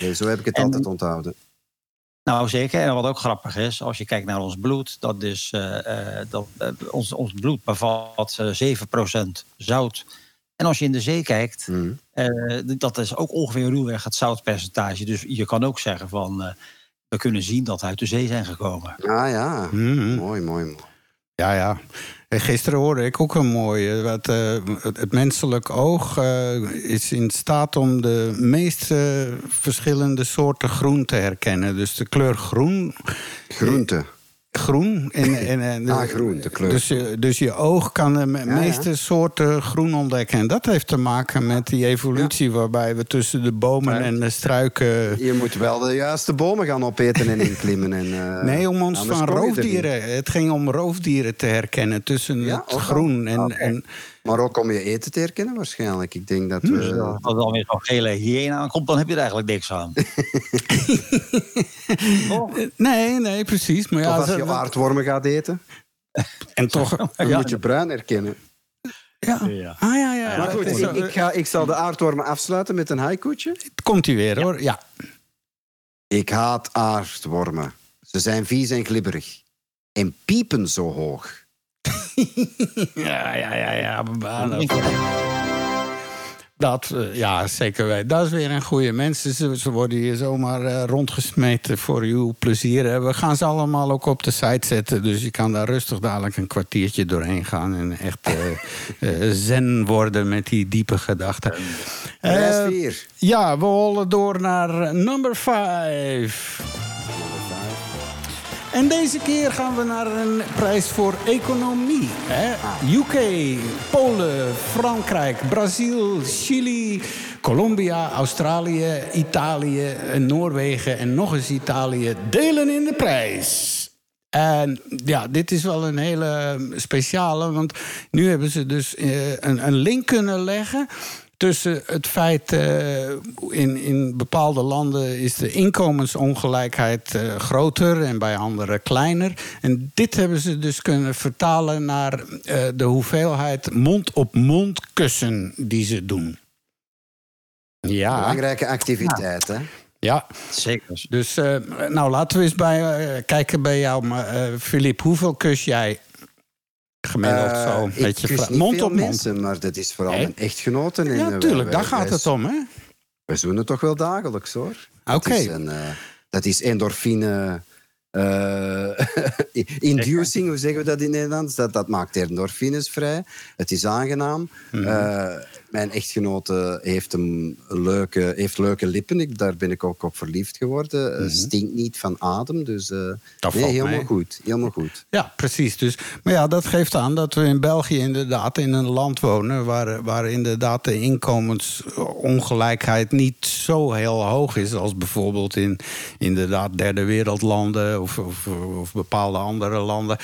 C: En zo heb ik het
A: En-
C: altijd onthouden.
A: Nou, zeker. En wat ook grappig is, als je kijkt naar ons bloed, dat is, eh, eh, dat, ons, ons bloed bevat eh 7% zout. En als je in de zee kijkt,
C: Mhm.
A: eh, dat is ook ongeveer ruwweg het zoutpercentage. Dus je kan ook zeggen van, eh, we kunnen zien dat we uit de zee zijn gekomen.
C: Ah ja,
B: Mhm.
C: mooi, mooi, mooi.
B: Ja, ja. En Gisteren hoorde ik ook een mooie. Wat, eh, het, het menselijk oog eh, is in staat om de meest eh, verschillende soorten groen te herkennen. Dus de kleur groen.
C: Groente.
B: Groen. En, [laughs] en, en,
C: Ah, groen, de kleur.
B: Dus, je- dus je oog kan de me-
C: ja.
B: meeste soorten groen ontdekken. En dat heeft te maken met die evolutie waarbij we tussen de bomen en de struiken.
C: Je moet wel de juiste bomen gaan opeten en inklimmen. En, eh,
B: Nee, om ons van
C: er
B: roofdieren. Het ging om roofdieren te herkennen tussen het groen en, en
C: Maar ook om je eten te herkennen waarschijnlijk. Ik denk dat
B: Hmm.
C: we...
A: Als er dan weer zo'n gele hyena aankomt, dan heb je er eigenlijk niks aan. [laughs]
B: Nee, nee, precies. Maar
C: of
B: ja,
C: als je aardwormen gaat eten, [laughs]
B: en toch,
C: dan
A: Ja.
C: moet je bruin herkennen.
B: Ja.
A: Ja.
B: Ah, ja, ja.
C: Maar goed, ik, ik, ga, ik zal de aardwormen afsluiten met een haikoetje.
B: Komt hij weer, hoor. Ja.
C: Ik haat aardwormen. Ze zijn vies en glibberig. En piepen zo hoog. [laughs]
B: Ja, ja, ja, ja. Dat, dat, eh, ja, zeker weten. Dat is weer een goede mensen. Ze, ze worden hier zomaar eh, rondgesmeten voor uw plezier. Eh, We gaan ze allemaal ook op de site zetten. Dus je kan daar rustig dadelijk een kwartiertje doorheen gaan. En echt eh, [laughs] zen worden met die diepe gedachten.
C: Prijs 4.
B: ja, we hollen door naar nummer 5. En deze keer gaan we naar een prijs voor economie. Hè? UK, Polen, Frankrijk, Brazil, Chili, Colombia, Australië, Italië, en Noorwegen en nog eens Italië delen in de prijs. En ja, dit is wel een hele speciale, want nu hebben ze dus eh, een, een link kunnen leggen tussen het feit eh, in, in bepaalde landen is de inkomensongelijkheid eh, groter en bij anderen kleiner. En dit hebben ze dus kunnen vertalen naar eh, de hoeveelheid mond-op-mond kussen die ze doen. Ja,
C: Belangrijke activiteit, hè?
B: ja.
A: Zeker.
B: Dus eh, nou, laten we eens bij, kijken bij jou, maar, eh, Filip. hoeveel kus jij gemiddeld
C: Eh,
B: zo? Een beetje
C: kus niet
B: mond op mond.
C: mensen, maar dat is vooral
B: Nee?
C: mijn echtgenoten. En,
B: Ja, natuurlijk, daar gaat het om, hè?
C: We zoenen toch wel dagelijks, hoor.
B: Oké.
C: Dat is, een, eh, dat is endorfine... eh, [laughs] inducing, hoe zeggen we dat in Nederlands? Dat, dat maakt endorfines vrij. Het is aangenaam. Eh, mijn echtgenote heeft, een leuke, heeft leuke lippen. Ik, daar ben ik ook op verliefd geworden. Eh, Stinkt niet van adem. Dus
B: Mhm. Dat
C: nee, helemaal
B: mee.
C: goed. Helemaal goed.
B: Ja, precies. Dus, maar ja, dat geeft aan dat we in België inderdaad in een land wonen... waar, waar inderdaad de inkomensongelijkheid niet zo heel hoog is... als bijvoorbeeld in inderdaad derde wereldlanden of, of, of bepaalde andere landen.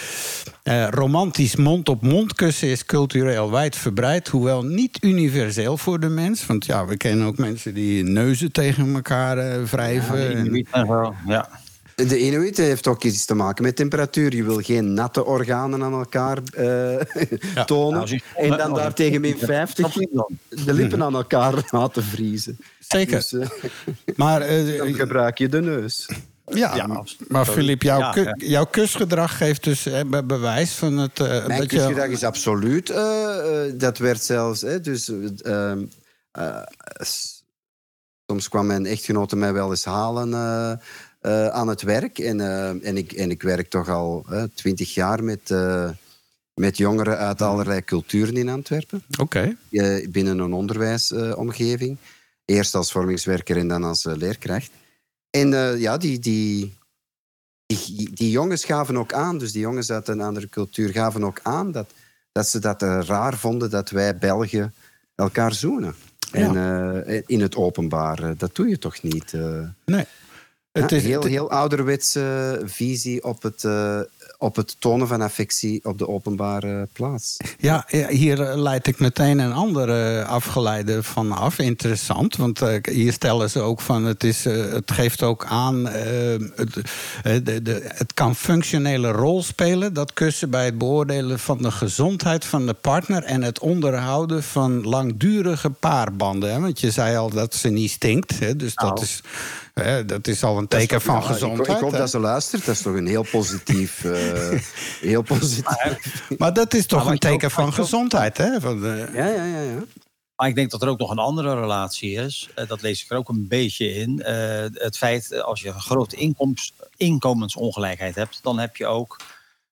B: Eh, romantisch mond-op-mond kussen is cultureel wijdverbreid... hoewel niet universeel voor de mens. Want ja, we kennen ook mensen die neuzen tegen elkaar eh, wrijven. en-
A: Inuit en zo, Ja.
C: De Inuit heeft ook iets te maken met temperatuur. Je wil geen natte organen aan elkaar eh, [laughs] tonen.
A: Je-
C: en dan
A: als je-
C: daartegen min 50
A: Snap je dan?
C: de lippen aan elkaar [laughs] laten vriezen.
B: Zeker.
C: Dus eh,
B: Maar eh, [laughs]
C: dan gebruik je de neus.
B: Ja,
A: Ja,
B: maar- Filip, jouw,
A: Ja,
B: ku-
A: ja.
B: jouw kusgedrag geeft dus eh, be- bewijs van het... eh,
C: Mijn
B: dat
C: kusgedrag
B: je,
C: is absoluut. eh, eh, dat werd zelfs. Hè, dus, eh, eh, s- soms kwam mijn echtgenote mij wel eens halen eh, eh, aan het werk. En, en, ik, en ik werk toch al twintig jaar met, eh, met jongeren uit allerlei culturen in Antwerpen.
B: Oké.
C: binnen een onderwijsomgeving. Eerst als vormingswerker en dan als leerkracht. En eh, ja, die, die, die, die jongens gaven ook aan, dus die jongens uit een andere cultuur gaven ook aan dat, dat ze dat eh, raar vonden dat wij Belgen elkaar zoenen. En eh, in het openbaar, dat doe je toch niet?
B: Nee. Het
C: Ja,
B: is,
C: heel, heel ouderwetse visie op het, op het tonen van affectie op de openbare plaats.
B: ja, hier eh, leid ik meteen een andere afgeleide van af. Interessant, want eh, hier stellen ze ook van... het, is, eh, het geeft ook aan... eh, het, eh, de, de, het kan functionele rol spelen, dat kussen... bij het beoordelen van de gezondheid van de partner... en het onderhouden van langdurige paarbanden. Hè? Want je zei al dat ze niet stinkt, hè? dus dat,
A: Nou.
B: is, hè, dat is al een teken van
C: Ja,
B: gezondheid.
C: Ik, hoop
B: hè?
C: dat ze luistert. Dat is toch een heel positief... eh, [laughs] heel positief.
B: Maar dat is toch
A: Maar
B: een
A: ook-
B: teken van
A: ook-
B: gezondheid, hè? Van, eh,
C: Ja, ja, ja. ja.
A: Maar ik denk dat er ook nog een andere relatie is. Eh, dat lees ik er ook een beetje in. Eh, het feit, als je een grote inkomens, inkomensongelijkheid hebt, dan heb je ook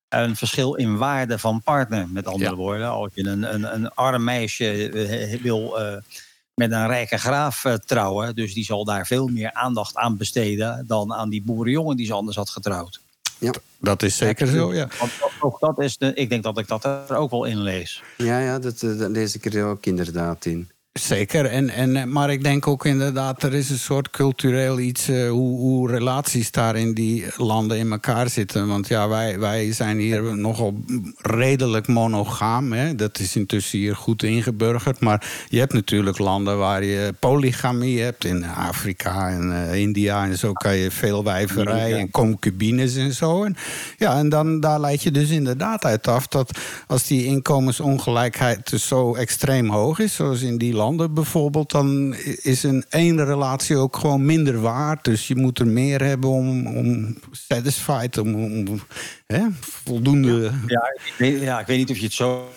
A: een verschil in waarde van partner. Met andere
B: Ja.
A: woorden, als je een, een, een arm meisje wil eh, met een rijke graaf eh, trouwen, dus die zal daar veel meer aandacht aan besteden dan aan die boerenjongen die ze anders had getrouwd.
B: Dat is zeker zo, ja.
A: Want ook dat is de, ik denk dat ik dat er ook wel in lees.
C: Ja, ja dat, eh, dat lees ik er ook inderdaad in.
B: Zeker, en, en, eh, maar ik denk ook inderdaad, er is een soort cultureel iets, uh, hoe, hoe, relaties daar in die landen in elkaar zitten. Want ja, wij, wij zijn hier nogal redelijk monogaam. Hè? Dat is intussen hier goed ingeburgerd. Maar je hebt natuurlijk landen waar je polygamie hebt. In Afrika en uh, India en zo kan je veel wijverij en concubines en zo. En, ja, en dan, daar leid je dus inderdaad uit af dat als die inkomensongelijkheid dus zo extreem hoog is, zoals in die landen bijvoorbeeld, dan is een één relatie ook gewoon minder waard. Dus je moet er meer hebben om, om satisfied, om, om hè, voldoende.
A: Ja, ik weet, ja, ik weet niet of je het zo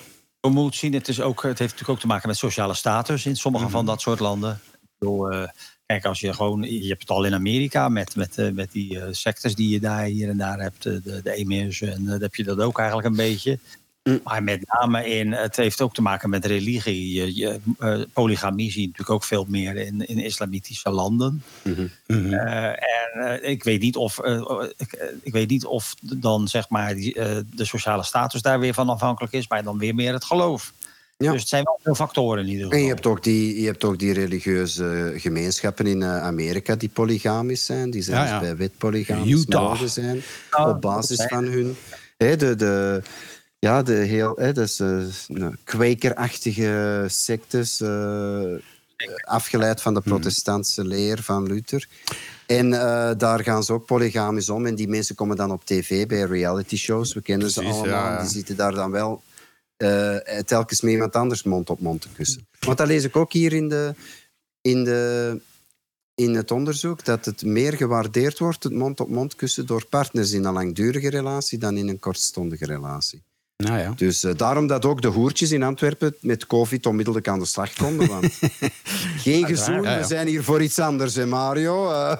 A: moet zien. Het, is ook, het heeft natuurlijk ook te maken met sociale status in sommige van mhm. dat soort landen. Uh, kijk, als je gewoon, je hebt het al in Amerika met, met, uh, met die uh, sectes die je daar hier en daar hebt, de, de emirs, en dan heb je dat ook eigenlijk een beetje. Mm. Maar met name in, het heeft ook te maken met religie. Je, je, uh, polygamie zie je natuurlijk ook veel meer in, in islamitische landen. Mm -hmm. uh, en uh, ik, weet niet of, ik, ik, weet niet of dan zeg maar die, de sociale status daar weer van afhankelijk is, maar dan weer meer het geloof. Ja. Dus het zijn wel veel factoren in ieder geval.
C: En je hebt ook die, je hebt ook die religieuze gemeenschappen in Amerika die polygamisch zijn, die zelfs ja, ja. bij wet polygamisch zijn, op basis van hun. He, de, de, ja, de heel, hè, dus, uh, kwekerachtige sectes, uh, afgeleid van de hmm. protestantse leer van Luther. En uh, daar gaan ze ook polygamisch om. En die mensen komen dan op tv bij reality shows. We kennen Precies, ze allemaal. Ja. Die zitten daar dan wel telkens met iemand anders mond op mond te kussen. Want dat lees ik ook hier in, de, in, de, in het onderzoek. Dat het meer gewaardeerd wordt, het mond op mond kussen, door partners in een langdurige relatie dan in een kortstondige relatie.
B: Nou ja.
C: Dus uh, daarom dat ook de hoertjes in Antwerpen met COVID onmiddellijk aan de slag konden. Want [laughs] geen gezoen, ja, ja. we zijn hier voor iets anders, hè Mario? Uh,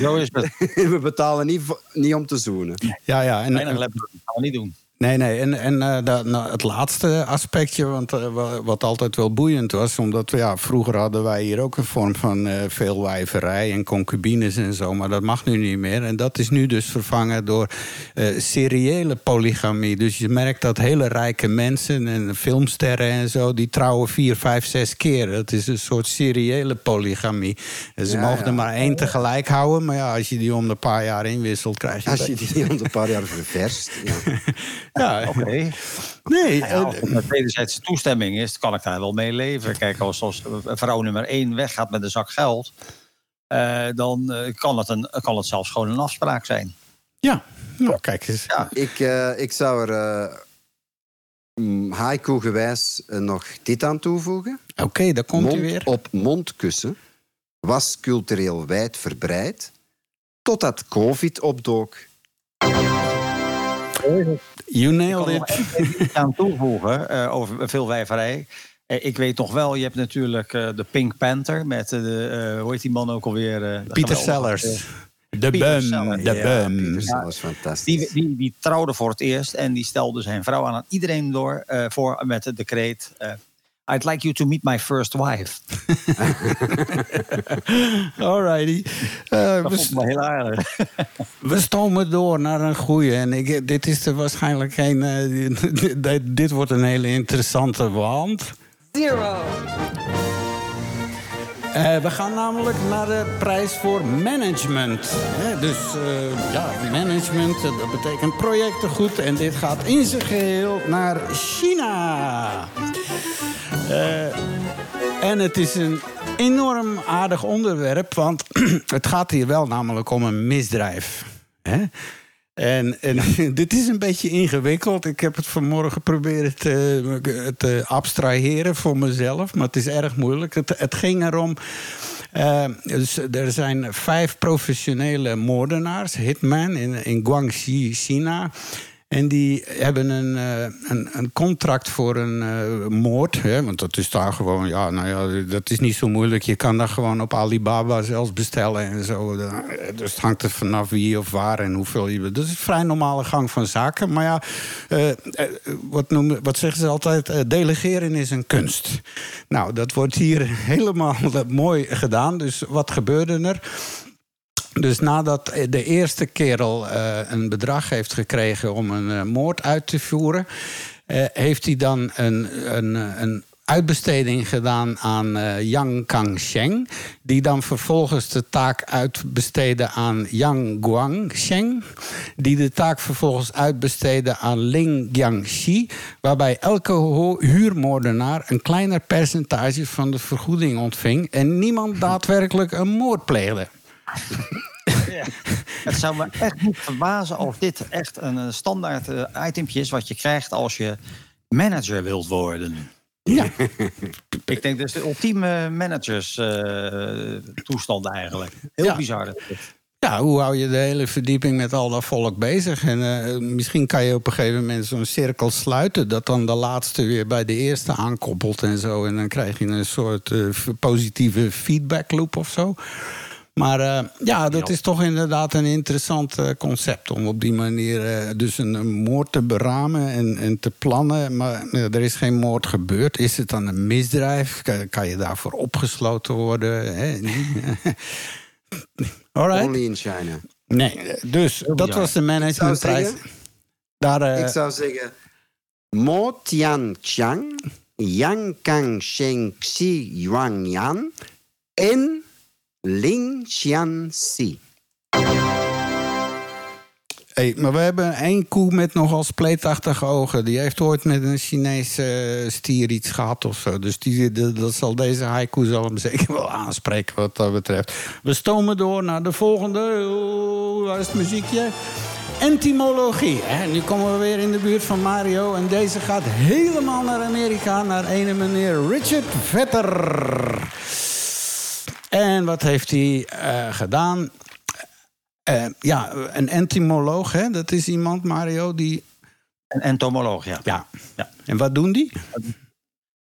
A: Zo is het.
C: we betalen niet, niet om te zoenen.
B: Ja, ja.
A: En, en, dat gaan we niet doen.
B: Nee, nee. En, en uh, dat, nou, het laatste aspectje, want, uh, wat altijd wel boeiend was... omdat ja, vroeger hadden wij hier ook een vorm van uh, veelwijverij en concubines en zo... maar dat mag nu niet meer. En dat is nu dus vervangen door seriële polygamie. Dus je merkt dat hele rijke mensen en filmsterren en zo... die trouwen vier, vijf, zes keer. Dat is een soort seriële polygamie. En ze ja, mogen ja. er maar één tegelijk houden... maar ja, als je die om een paar jaar inwisselt, krijg je...
C: Als je die om een paar jaar [laughs] ververst, ja.
A: Ja, [laughs] oké. Okay. Nee. Nou ja, als het met wederzijdse toestemming is, kan ik daar wel mee leven. Kijk, als, als vrouw nummer één weggaat met een zak geld, uh, dan uh, kan, het een, kan het zelfs gewoon een afspraak zijn.
B: Ja, nou, kijk eens.
C: Ja, ik, uh, ik zou er haiku-gewijs nog dit aan toevoegen.
B: Oké, okay, daar komt
C: mond
B: u weer.
C: op mondkussen was cultureel wijd verbreid totdat COVID opdook.
B: You nailed it.
A: Ik kan aan toevoegen uh, over veel wijverij. Uh, ik weet nog wel, je hebt natuurlijk uh, de Pink Panther met de, hoe heet die man ook alweer?
B: Pieter Sellers. De Bum. De Bum.
C: Ja, fantastisch.
A: Die, die, die, trouwde voor het eerst en die stelde zijn vrouw aan iedereen door voor met de decreet. I'd like you to meet my first wife. [laughs]
B: Alrighty.
A: Uh, dat vond ik heel aardig. [laughs]
B: we stomen door naar een goede. En ik, dit is er waarschijnlijk geen... [laughs] Uh, dit wordt een hele interessante, want...
D: Zero.
B: Uh, we gaan namelijk naar de prijs voor management. Dus uh, ja, management, dat betekent projecten goed. En dit gaat in zijn geheel naar China. En het is een enorm aardig onderwerp, want [clears throat] het gaat hier wel namelijk om een misdrijf. Hè? En, en [laughs] dit is een beetje ingewikkeld. Ik heb het vanmorgen proberen te, te abstraheren voor mezelf, maar het is erg moeilijk. Het, ging erom. Uh, dus er zijn vijf professionele moordenaars, hitman, in, in Guangxi, China. En die hebben een, uh, een, een, contract voor een uh, moord. Hè? Want dat is daar gewoon, ja, nou ja, dat is niet zo moeilijk. Je kan dat gewoon op Alibaba zelfs bestellen en zo. Dus het hangt er vanaf wie of waar en hoeveel je. Dat is vrij normale gang van zaken. Maar ja, wat, noemen, wat zeggen ze altijd? delegeren is een kunst. Nou, dat wordt hier [laughs] helemaal mooi gedaan. Dus wat gebeurde er? Dus nadat de eerste kerel uh, een bedrag heeft gekregen om een uh, moord uit te voeren, uh, heeft hij dan een, een, een uitbesteding gedaan aan Yang Kangsheng. Die dan vervolgens de taak uitbesteedde aan Yang Guangsheng. Die de taak vervolgens uitbesteedde aan Ling Jiangxi. Waarbij elke huurmoordenaar een kleiner percentage van de vergoeding ontving. En niemand daadwerkelijk een moord pleegde.
A: Ja. [laughs] Het zou me echt niet verbazen of dit echt een standaard uh, itempje is wat je krijgt als je manager wilt worden.
B: Ja. [laughs]
A: Ik denk dat is de ultieme managers uh, toestand eigenlijk. Heel
B: Ja.
A: bizar.
B: Ja, hoe hou je de hele verdieping met al dat volk bezig? En eh, misschien kan je op een gegeven moment zo'n cirkel sluiten... dat dan de laatste weer bij de eerste aankoppelt en zo. En dan krijg je een soort eh, positieve feedback loop of zo. Maar eh, ja, dat is toch inderdaad een interessant eh, concept... om op die manier eh, dus een, een moord te beramen en, en te plannen. Maar er is geen moord gebeurd. Is het dan een misdrijf? Kan, kan je daarvoor opgesloten worden? Hè? [laughs] All right.
C: Only in China.
B: Nee, dus dat was de managementprijs.
C: Ik
B: Daar, eh,
C: Ik zou zeggen... Mo Tian Chang, Yang Kang Sheng Xi Yuan Yan en Ling Xian Si.
B: hey, maar we hebben één koe met nogal spleetachtige ogen. Die heeft ooit met een Chinese eh, stier iets gehad of zo. Dus die, dat zal deze haiku zal hem zeker wel aanspreken wat dat betreft. We stomen door naar de volgende. Oh, waar is het muziekje? Entomologie. Hè? Nu komen we weer in de buurt van Mario. En deze gaat helemaal naar Amerika. Naar ene meneer Richard Vetter. En wat heeft hij eh, gedaan? Eh, ja, een entomoloog, hè? dat is iemand, Mario, die...
A: Een entomoloog, ja.
B: Ja.
A: Ja.
B: En wat doen die?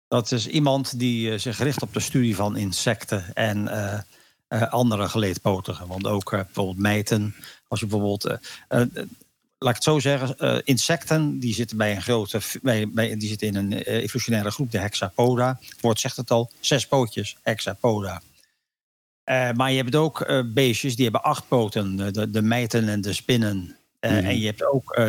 A: Dat is iemand die eh, zich richt op de studie van insecten en andere geleedpotigen. Want ook bijvoorbeeld mijten. Als je bijvoorbeeld. laat ik het zo zeggen, insecten die zitten bij een grote. Bij, bij, die zitten in een evolutionaire groep, de hexapoda. Het woord zegt het al, zes pootjes, hexapoda. Eh, maar je hebt ook eh, beestjes die hebben acht poten, de, de mijten en de spinnen. Eh,
B: Mhm.
A: En je hebt ook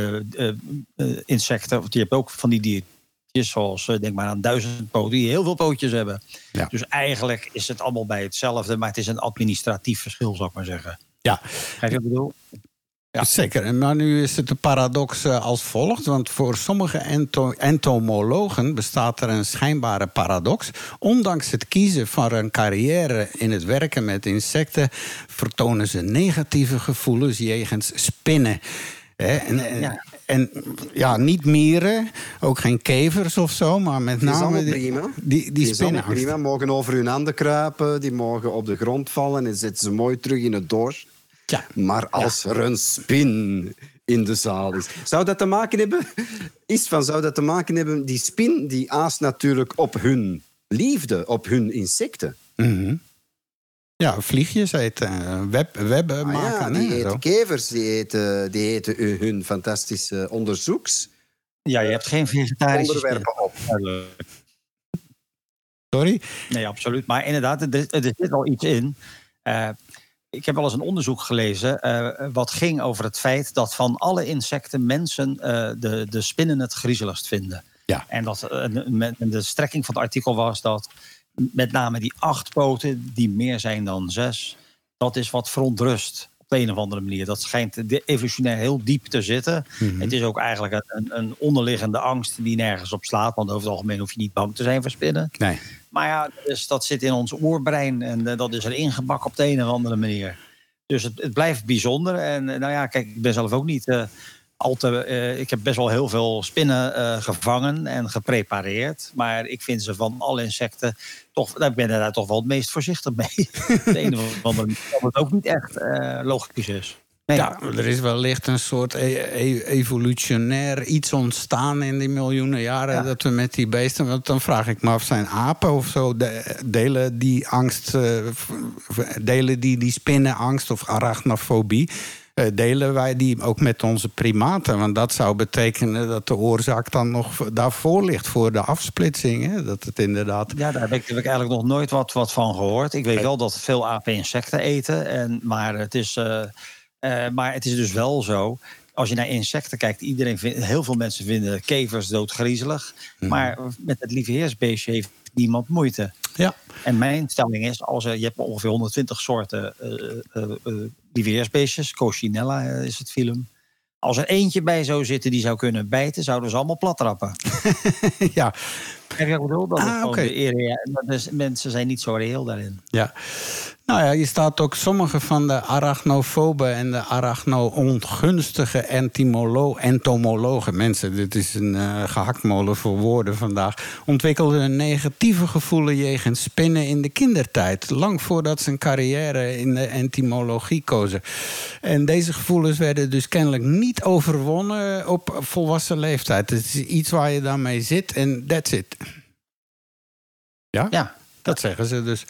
A: insecten, of je hebt ook van die diertjes, zoals denk maar aan duizend poten, die heel veel pootjes hebben.
B: Ja.
A: Dus eigenlijk is het allemaal bij hetzelfde, maar het is een administratief verschil, zou ik maar zeggen.
B: Ja,
A: Krijg je wat ik bedoel? Ja.
B: zeker. En maar nu is het de paradox eh, als volgt. Want voor sommige ento- entomologen bestaat er een schijnbare paradox. Ondanks het kiezen van een carrière in het werken met insecten... vertonen ze negatieve gevoelens jegens spinnen. Hè, en, en,
A: Ja.
B: en ja, niet mieren, ook geen kevers of zo, maar met name die,
C: prima.
B: die, die
C: prima. Mogen over hun handen kruipen, die mogen op de grond vallen en zetten ze mooi terug in het doos.
B: Tja.
C: Maar als er een spin in de zaal is. Zou dat te maken hebben? Is van, zou dat te maken hebben? Die spin die aast natuurlijk op hun liefde, op hun insecten.
B: Mhm. Ja, vliegjes eten, eh, web, webben
C: Ah
B: maken.
C: ja, die
B: hè,
C: eten
B: zo.
C: kevers, die eten, die eten hun- fantastische onderzoeksonderwerpen
A: Ja, je hebt geen vegetarische
C: op.
A: Duidelijk.
B: Sorry?
A: Nee, absoluut. Maar inderdaad, er, er zit wel iets in. Eh, ik heb wel eens een onderzoek gelezen. eh, wat ging over het feit dat van alle insecten mensen eh, de, de spinnen het griezeligst vinden.
B: Ja.
A: En dat eh, met- en de strekking van het artikel was dat met name die acht poten, die meer zijn dan zes, dat is wat verontrust. Op de een of andere manier. Dat schijnt evolutionair heel diep te zitten.
B: Mhm.
A: Het is ook eigenlijk een, een, onderliggende angst die nergens op slaat. Want over het algemeen hoef je niet bang te zijn voor spinnen.
B: Nee.
A: Maar ja, dus dat zit in ons oerbrein en eh, dat is er ingebakken op de een of andere manier. Dus het, het blijft bijzonder. En eh, nou ja, kijk, ik ben zelf ook niet eh, al te. eh, ik heb best wel heel veel spinnen eh, gevangen en geprepareerd. Maar ik vind ze van alle insecten toch. nou, Ik ben er daar toch wel het meest voorzichtig mee. [laughs] de of andere. Dat het ook niet echt eh, logisch is. Nee.
B: Ja, er is wellicht een soort e- e- evolutionair iets ontstaan in die miljoenen jaren
A: Ja.
B: dat we met die beesten. Want dan vraag ik me af, zijn apen of zo de- delen die angst, delen die die spinnenangst of arachnofobie? Eh, delen wij die ook met onze primaten? Want dat zou betekenen dat de oorzaak dan nog daarvoor ligt voor de afsplitsing. Hè? Dat het inderdaad.
A: Ja, daar heb ik, heb ik eigenlijk nog nooit wat, wat van gehoord. Ik weet wel dat veel apen insecten eten. En, maar, het is, eh, eh, maar het is dus wel zo. als je naar insecten kijkt, iedereen vindt, heel veel mensen vinden kevers doodgriezelig.
B: Mhm.
A: Maar met het lieveheersbeestje heeft niemand moeite.
B: Ja.
A: En mijn stelling is, als er, je hebt ongeveer 120 soorten eh, eh, lieveheersbeestjes. Cochinella eh, is het film. Als er eentje bij zou zitten die zou kunnen bijten, zouden ze allemaal plat trappen. [laughs]
B: ja.
A: Ik bedoel? Dat
B: Ah,
A: de mensen zijn niet zo reëel daarin.
B: Ja. Nou ja, je staat ook sommige van de arachnofoben en de arachno-ongunstige entomolo- entomologen. Mensen, dit is een eh, gehaktmolen voor woorden vandaag. Ontwikkelden een negatieve gevoelens jegens spinnen in de kindertijd. Lang voordat ze een carrière in de entomologie kozen. En deze gevoelens werden dus kennelijk niet overwonnen op volwassen leeftijd. Het is iets waar je dan mee zit en that's it. Ja?
A: Ja,
B: Dat zeggen ze dus.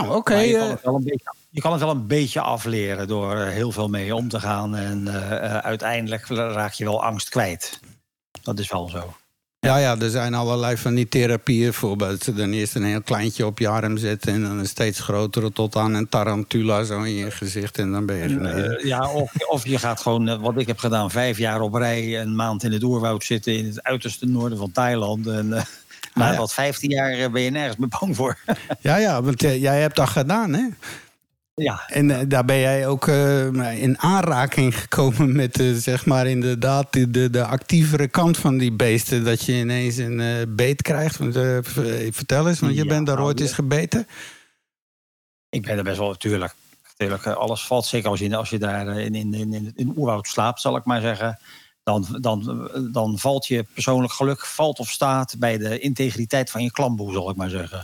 B: Nou, oké.
A: maar je, kan
B: eh,
A: het wel een beetje, je kan het wel een beetje afleren door er heel veel mee om te gaan. En eh, eh, uiteindelijk raak je wel angst kwijt. Dat is wel zo.
B: Ja, ja, er zijn allerlei van die therapieën voor. Dat ze dan eerst een heel kleintje op je arm zetten... en dan een steeds grotere tot aan een tarantula zo in je gezicht... en dan ben je genezen.
A: Ja, of, of je gaat gewoon, wat ik heb gedaan, vijf jaar op rij... een maand in het oerwoud zitten in het uiterste noorden van Thailand. En eh, na
B: ja.
A: wat 15 jaar eh, ben je nergens meer bang voor. [laughs]
B: Ja, ja, want eh, jij hebt dat gedaan, hè?
A: ja,
B: En eh, daar ben jij ook in aanraking gekomen [laughs] met, zeg maar, inderdaad... De, de, de actievere kant van die beesten. Dat je ineens een beet krijgt. Want, vertel eens, want je
A: Ja,
B: bent daar
A: nou,
B: ooit eens gebeten.
A: ik ben er best wel, natuurlijk. natuurlijk alles valt, zeker als je, als je daar in, in, in, in het oerwoud slaapt, zal ik maar zeggen. Dan, dan, dan valt je persoonlijk geluk, valt of staat bij de integriteit van je klamboe, zal ik maar zeggen.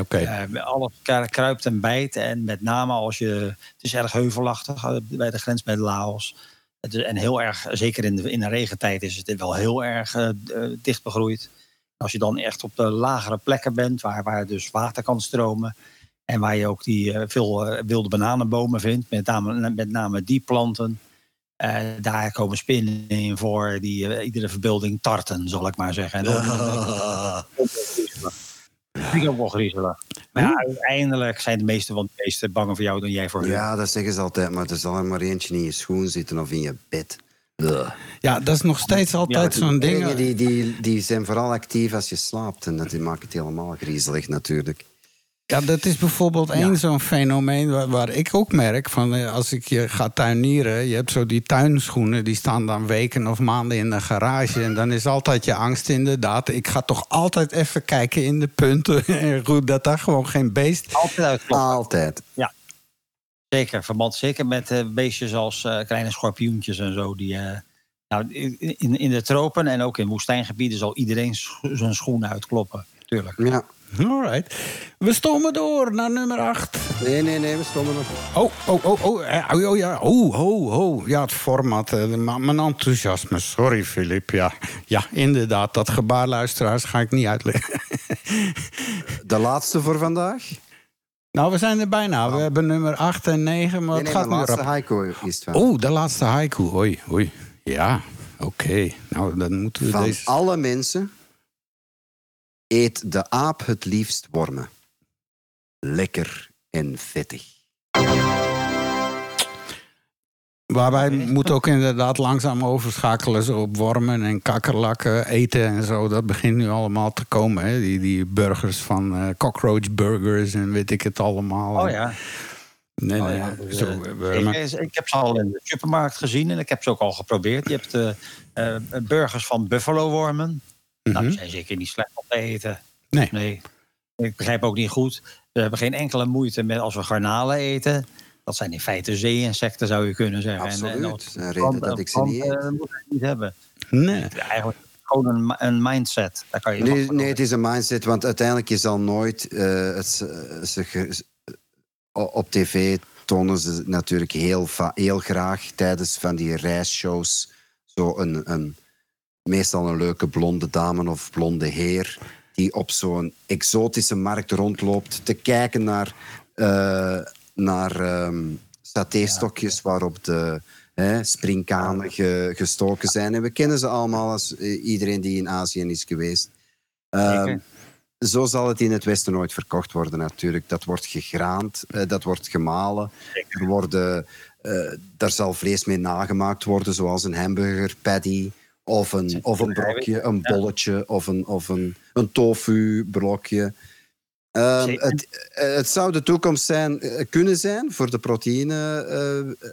B: Oké.
A: Eh, alles kru- kruipt en bijt. En met name als je. Het is erg heuvelachtig eh, bij de grens met Laos. Het is, en heel erg, zeker in de, in de regentijd, is het wel heel erg eh, dicht begroeid. Als je dan echt op de lagere plekken bent, waar, waar dus water kan stromen. En waar je ook die veel wilde bananenbomen vindt, met name, met name die planten. Eh, daar komen spinnen in voor die eh, iedere verbeelding tarten, zal ik maar zeggen. En [laughs] ik ook wel griezelig. Maar ja, uiteindelijk zijn de meeste van de beesten banger voor jou dan jij voor hun.
C: Ja, dat zeggen ze altijd, maar er zal er maar eentje in je schoen zitten of in je bed.
B: Ja, dat is nog steeds altijd
A: Ja,
B: zo'n ding.
C: Dingen die, die, die zijn vooral actief als je slaapt. En dat maakt het helemaal griezelig natuurlijk.
B: Ja, dat is bijvoorbeeld één zo'n fenomeen waar, waar ik ook merk van eh, als ik je ga tuinieren, je hebt zo die tuinschoenen, die staan dan weken of maanden in de garage en dan is altijd je angst inderdaad. Ik ga toch altijd even kijken in de punten [laughs] en goed dat daar gewoon geen beest.
A: Altijd uitkloppen.
C: Altijd.
A: Zeker, verband zeker met eh, beestjes als eh, kleine schorpioentjes en zo. Die, nou, in, in- de tropen en ook in woestijngebieden zal iedereen zijn schoenen uitkloppen. Tuurlijk.
C: Ja.
B: Alright. We stomen door naar nummer 8.
C: Nee, nee, nee, we stonden nog.
B: Oh, oh, oh, oh, eh, oh, oh, ja, oh, oh, oh, ja, het format, eh, mijn enthousiasme, sorry Filip, ja. Ja, inderdaad, dat gebaar, luisteraars, ga ik niet uitleggen. [laughs]
C: De laatste voor vandaag?
B: Nou, we zijn er bijna, we hebben nummer 8 en 9, maar
C: Nee,
B: het
C: nee,
B: gaat
C: de laatste
B: rap.
C: haiku is het.
B: Oh, de laatste haiku, oei, oei. Ja, oké, nou, dan moeten we
C: Van
B: deze...
C: alle mensen eet de aap het liefst wormen. Lekker en vettig.
B: Waarbij moet ook inderdaad langzaam overschakelen zo op wormen en kakkerlakken eten en zo. Dat begint nu allemaal te komen, hè? Die, die burgers van eh, cockroach burgers en weet ik het allemaal.
A: Oh ja.
B: Nee,
A: Oh
B: nee.
A: ja, dus,
B: zo,
A: eh,
B: maar-
A: ik, ik heb ze al in de supermarkt gezien en ik heb ze ook al geprobeerd. Je hebt eh, eh, burgers van buffalo-wormen. Nou,
B: Mhm.
A: die zijn zeker niet slecht om te eten.
B: Nee.
A: Nee. Ik begrijp ook niet goed. We hebben geen enkele moeite met als we garnalen eten. Dat zijn in feite zee-insecten, zou je kunnen zeggen.
C: Absoluut.
A: dat-
C: Een reden dat ik ze niet
A: planten,
C: eet.
A: eh, moeten we niet hebben.
B: nee.
A: Eigenlijk gewoon een, een mindset. Daar kan je
C: Nee, nee, het is een mindset, want uiteindelijk je zal nooit... eh, het, ze, ze ge- o- op tv tonen ze natuurlijk heel, va- heel graag tijdens van die reisshows zo een, een, meestal een leuke blonde dame of blonde heer die op zo'n exotische markt rondloopt te kijken naar, eh naar ehm satéstokjes waarop de hè, springkanen ge- gestoken zijn. En we kennen ze allemaal als eh, iedereen die in Azië is geweest. Ehm, zo zal het in het Westen nooit verkocht worden, natuurlijk. Dat wordt gegraand, eh, dat wordt gemalen. Er worden daar zal vlees mee nagemaakt worden, zoals een hamburger patty of een, of een brokje, een bolletje of een, of een, een tofu-brokje. Ehm, het, het zou de toekomst zijn, eh, kunnen zijn voor de proteïne, eh,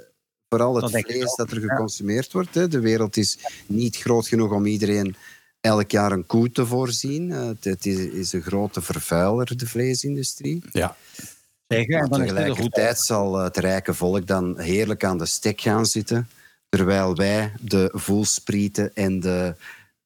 C: vooral het vlees dat er
A: ja.
C: geconsumeerd wordt. Hè. De wereld is niet groot genoeg om iedereen elk jaar een koe te voorzien. Eh, het, het is, is een grote vervuiler, de vleesindustrie.
B: Ja.
A: Zeker. Er
C: tegelijkertijd zal het rijke volk dan heerlijk aan de stek gaan zitten, terwijl wij de voelsprieten en de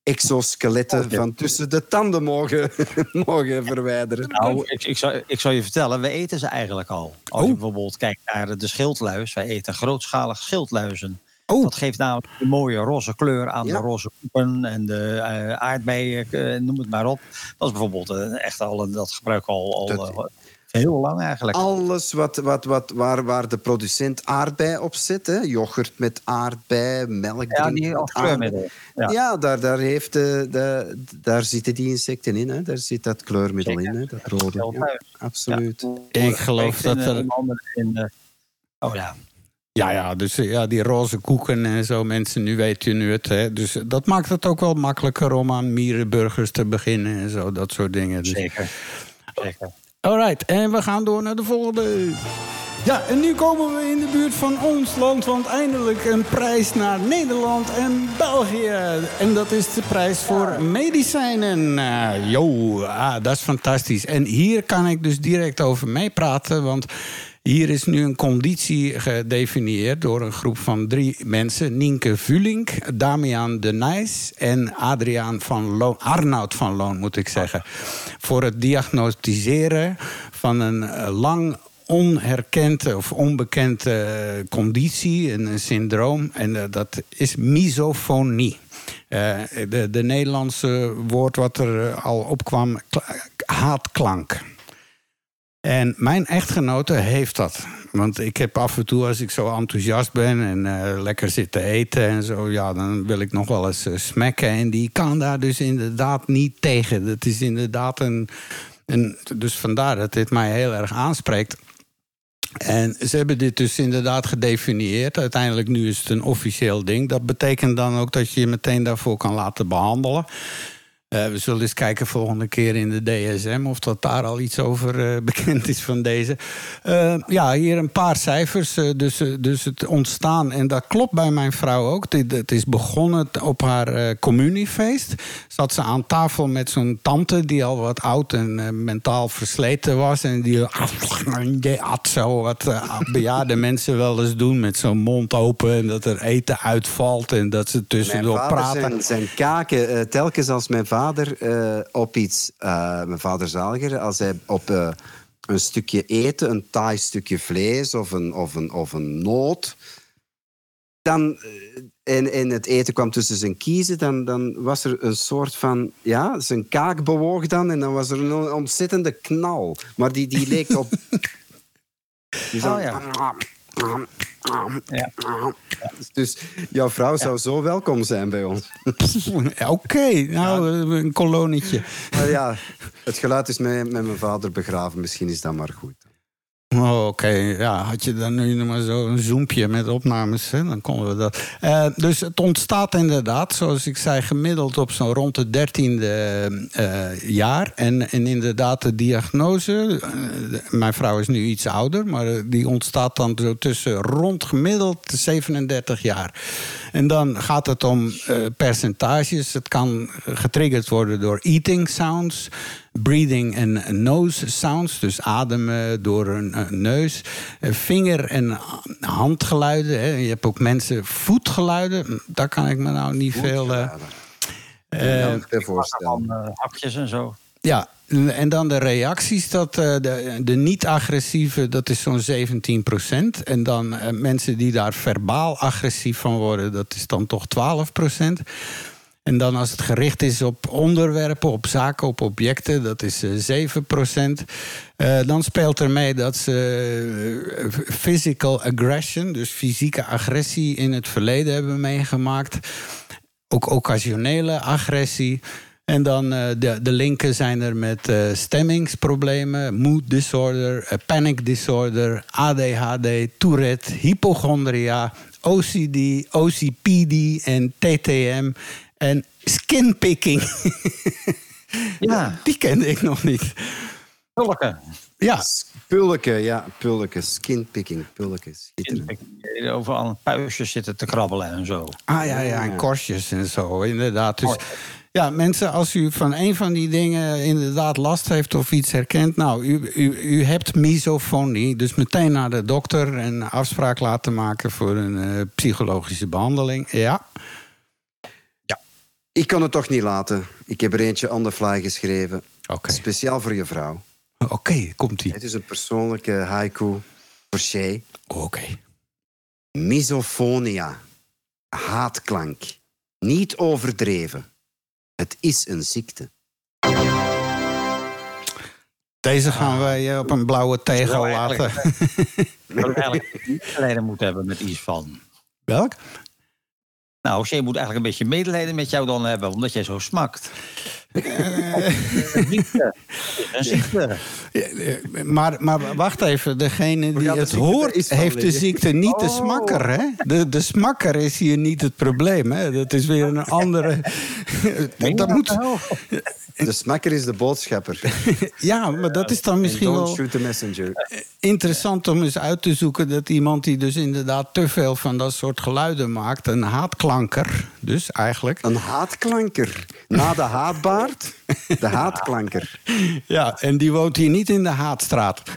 C: exoskeletten van tussen de tanden mogen, [laughs] mogen verwijderen.
A: Nou, ik, ik, zou, ik zou je vertellen, we eten ze eigenlijk al. Als
B: Oh.
A: je bijvoorbeeld kijkt naar de schildluis. Wij eten grootschalig schildluizen.
B: Oh.
A: Dat geeft namelijk een mooie roze kleur aan
C: Ja.
A: de roze koeken en de eh, aardbeien, eh, noem het maar op. Dat is bijvoorbeeld eh, echt al, dat gebruiken we al, al heel lang eigenlijk.
C: Alles wat, wat, wat, waar, waar de producent aardbei op zit, hè, yoghurt met aardbei, melk
A: ja, die kleurmiddel. Ja.
C: Ja, daar, daar, heeft de, de, daar zitten die insecten in. Hè. Daar zit dat kleurmiddel
A: Zeker.
C: in, hè, dat rode. Ja, absoluut.
B: Ik geloof dat er-
A: eh, in, eh, oh ja.
B: Ja, ja, dus eh, ja, die roze koeken en zo, mensen, nu weet je nu het. Hè. Dus eh, dat maakt het ook wel makkelijker om aan mierenburgers te beginnen en zo, dat soort dingen. Dus.
A: Zeker. Zeker.
B: Alright, en we gaan door naar de volgende. Ja, en nu komen we in de buurt van ons land, want eindelijk een prijs naar Nederland en België. En dat is de prijs voor medicijnen. Eh, Jo, ah, dat is fantastisch. En hier kan ik dus direct over meepraten, want hier is nu een conditie gedefinieerd door een groep van drie mensen. Nienke Vulink, Damian de Nijs en Adriaan van Loon, Arnoud van Loon, moet ik zeggen. Voor het diagnosticeren van een eh, lang onherkende of onbekende eh, conditie, een, syndroom. En eh, dat is misofonie. Eh, de, de Nederlandse woord wat er al opkwam, kla- haatklank. En mijn echtgenote heeft dat. Want ik heb af en toe, als ik zo enthousiast ben en eh, lekker zit te eten en zo, ja, dan wil ik nog wel eens eh, smekken. En die kan daar dus inderdaad niet tegen. Dat is inderdaad een. een dus vandaar dat dit mij heel erg aanspreekt. En ze hebben dit dus inderdaad gedefinieerd. Uiteindelijk nu is het een officieel ding. Dat betekent dan ook dat je je meteen daarvoor kan laten behandelen. Eh, we zullen eens kijken volgende keer in de DSM of dat daar al iets over eh, [laughs] bekend is van deze. Eh, ja, hier een paar cijfers. dus, dus het ontstaan, en dat klopt bij mijn vrouw ook. Het is begonnen op haar communiefeest. Zat ze aan tafel met zo'n tante die al wat oud en mentaal versleten was. En die, die [laughs] had zo wat [laughs] bejaarde mensen wel eens doen met zo'n mond open. En dat er eten uitvalt en dat ze tussendoor praten.
C: zijn, zijn kaken, telkens als mijn vader eh, op iets, eh, mijn vader zaliger, als hij op eh, een stukje eten, een taai stukje vlees of een, of een, of een noot, dan, en, en het eten kwam tussen zijn kiezen, dan, dan was er een soort van, ja, zijn kaak bewoog dan en dan was er een ontzettende knal. Maar die, die leek op... [laughs] Die zo-
A: Oh, ja. [laughs] Ja.
C: Dus jouw vrouw zou zo welkom zijn bij ons.
B: Oké, nou, een kolonnetje.
C: Maar ja, het geluid is met, met mijn vader begraven. Misschien is dat maar goed.
B: Oh, Oké, ja, had je dan nu nog maar zo'n zoompje met opnames, hè, dan konden we dat. Eh, dus het ontstaat inderdaad, zoals ik zei, gemiddeld op zo'n rond de dertiende eh, jaar. En, en inderdaad, de diagnose, eh, mijn vrouw is nu iets ouder, maar die ontstaat dan zo tussen rond gemiddeld 37 jaar. En dan gaat het om percentages. Het kan getriggerd worden door eating sounds breathing en nose sounds, dus ademen door een, een neus, eh, vinger- en handgeluiden. Hè. Je hebt ook mensen voetgeluiden. Daar kan ik me nou niet veel. eh,
C: Uh,
B: eh,
C: voorstellen.
A: Van eh, hakjes en zo.
B: ja, en dan de reacties. Dat, eh, de de niet-agressieve, dat is zo'n 17% En dan eh, mensen die daar verbaal agressief van worden, dat is dan toch 12 En dan als het gericht is op onderwerpen, op zaken, op objecten, dat is eh, 7% dan speelt er mee dat ze eh, physical aggression, dus fysieke agressie in het verleden hebben meegemaakt. Ook occasionele agressie. En dan de, de linken zijn er met uh, stemmingsproblemen, mood disorder, panic disorder, ADHD, Tourette, hypochondria, OCD, OCPD en TTM en skinpicking. [laughs]
A: Ja.
B: Die kende ik nog niet.
A: Pulken.
B: Ja,
C: Pulke, ja, pulke. Skinpicking, pulke. Schitterend.
A: Overal puistjes zitten te krabbelen en zo.
B: Ah ja, ja, en korstjes en zo, inderdaad. Dus ja, mensen, als u van een van die dingen inderdaad last heeft of iets herkent, nou, u, u, u hebt misofonie, dus meteen naar de dokter en afspraak laten maken voor een uh, psychologische behandeling. Ja.
C: Ik kan het toch niet laten. Ik heb er eentje on the fly geschreven.
B: Oké,
C: Speciaal voor je vrouw.
B: Oké, komt ie.
C: Het is een persoonlijke haiku voor Shay.
B: Oké.
C: Misofonia. Haatklank. Niet overdreven. Het is een ziekte.
B: Deze gaan wij eh, op een blauwe tegel laten.
A: Dat [laughs] we eigenlijk medelijden moeten hebben met iets van.
B: Welk?
A: Nou, Shea moet eigenlijk een beetje medelijden met jou dan hebben, omdat jij zo smakt.
B: Eh, Maar, maar wacht even, degene die het hoort, heeft de ziekte, niet de
C: Oh.
B: smakker. Hè? De, de smakker is hier niet het probleem. Hè? Dat is weer een andere. dat moet,
C: De smakker is de boodschapper.
B: ja, maar dat is dan misschien wel
C: shoot the messenger.
B: interessant om eens uit te zoeken dat iemand die dus inderdaad te veel van dat soort geluiden maakt, een haatklanker, dus eigenlijk.
C: Een haatklanker. Na de de haatklanker. [laughs]
B: Ja, en die woont hier niet in de Haatstraat. [laughs]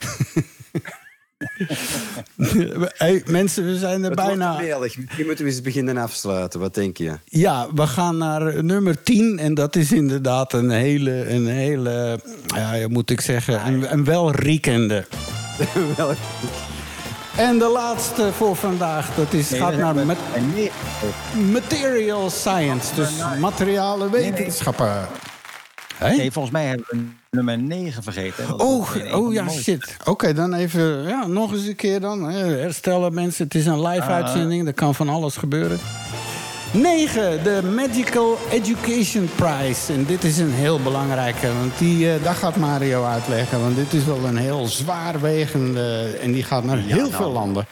B: hey, mensen, we zijn er
C: Het
B: bijna.
C: Misschien moeten we eens beginnen afsluiten. Wat denk je?
B: Ja, we gaan naar nummer 10. En dat is inderdaad een hele, een hele ja, moet ik zeggen, een, een welriekende. [laughs] En de laatste voor vandaag, dat is, gaat naar met, material science. Dus materiale wetenschappen.
A: Nee, volgens mij hebben we nummer 9 vergeten.
B: Oh,
A: van
B: oh ja, shit. Oké, dan even ja, nog eens een keer dan. Herstellen mensen. Het is een live uitzending. Er kan van alles gebeuren. 9. De Magical Education Prize. En dit is een heel belangrijke. Want die, eh, dat gaat Mario uitleggen. Want dit is wel een heel zwaarwegende... En die gaat naar heel
A: nou.
B: veel landen.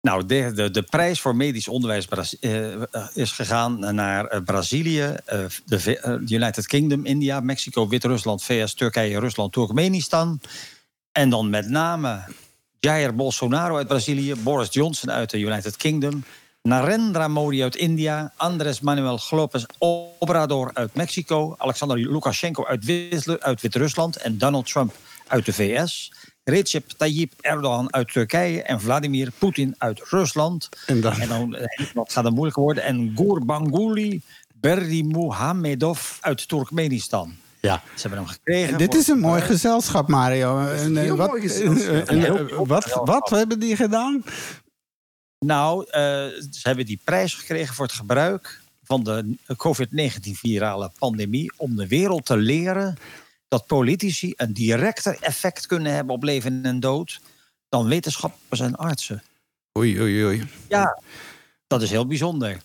A: Nou, de, de, prijs voor medisch onderwijs Braz- eh, is gegaan naar eh, Brazilië, eh, de eh, United Kingdom, India, Mexico, Wit-Rusland, VS, Turkije, Rusland, Turkmenistan. En dan met name Jair Bolsonaro uit Brazilië, Boris Johnson uit de United Kingdom, Narendra Modi uit India, Andres Manuel López Obrador uit Mexico, Alexander Lukashenko uit Wit-Rusland en Donald Trump uit de VS. Recep Tayyip Erdogan uit Turkije en Vladimir Poetin uit Rusland.
B: En dan-
A: En dan eh, gaat het moeilijker worden. En Gurbanguly Berdimuhamedov uit Turkmenistan.
B: Ja.
A: Ze hebben hem gekregen.
B: Dit
A: voor-
B: is een mooi gezelschap, Mario. En, eh,
C: heel
B: wat,
C: mooi gezelschap.
B: en, eh,
A: Heel goed
B: wat,
A: gezelschap.
B: wat hebben die gedaan?
A: Nou, eh, ze hebben die prijs gekregen voor het gebruik van de COVID-19-virale pandemie om de wereld te leren dat politici een directer effect kunnen hebben op leven en dood dan wetenschappers en artsen.
B: Oei, oei, oei.
A: Ja, dat is heel bijzonder.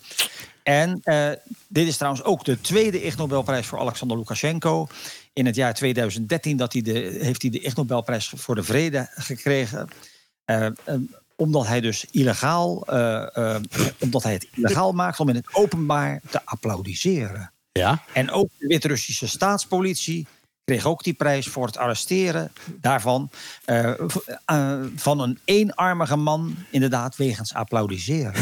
A: En eh, dit is trouwens ook de tweede Ig Nobelprijs voor Alexander Lukashenko. In het jaar 2013 dat hij de, heeft hij de Ig Nobelprijs voor de Vrede gekregen. Eh, eh, omdat hij dus illegaal, omdat hij het illegaal maakt om in het openbaar te applaudisseren.
B: Ja?
A: En ook de Wit-Russische staatspolitie kreeg ook die prijs voor het arresteren daarvan. eh, eh, van een eenarmige man, inderdaad, wegens applaudisseren. [laughs]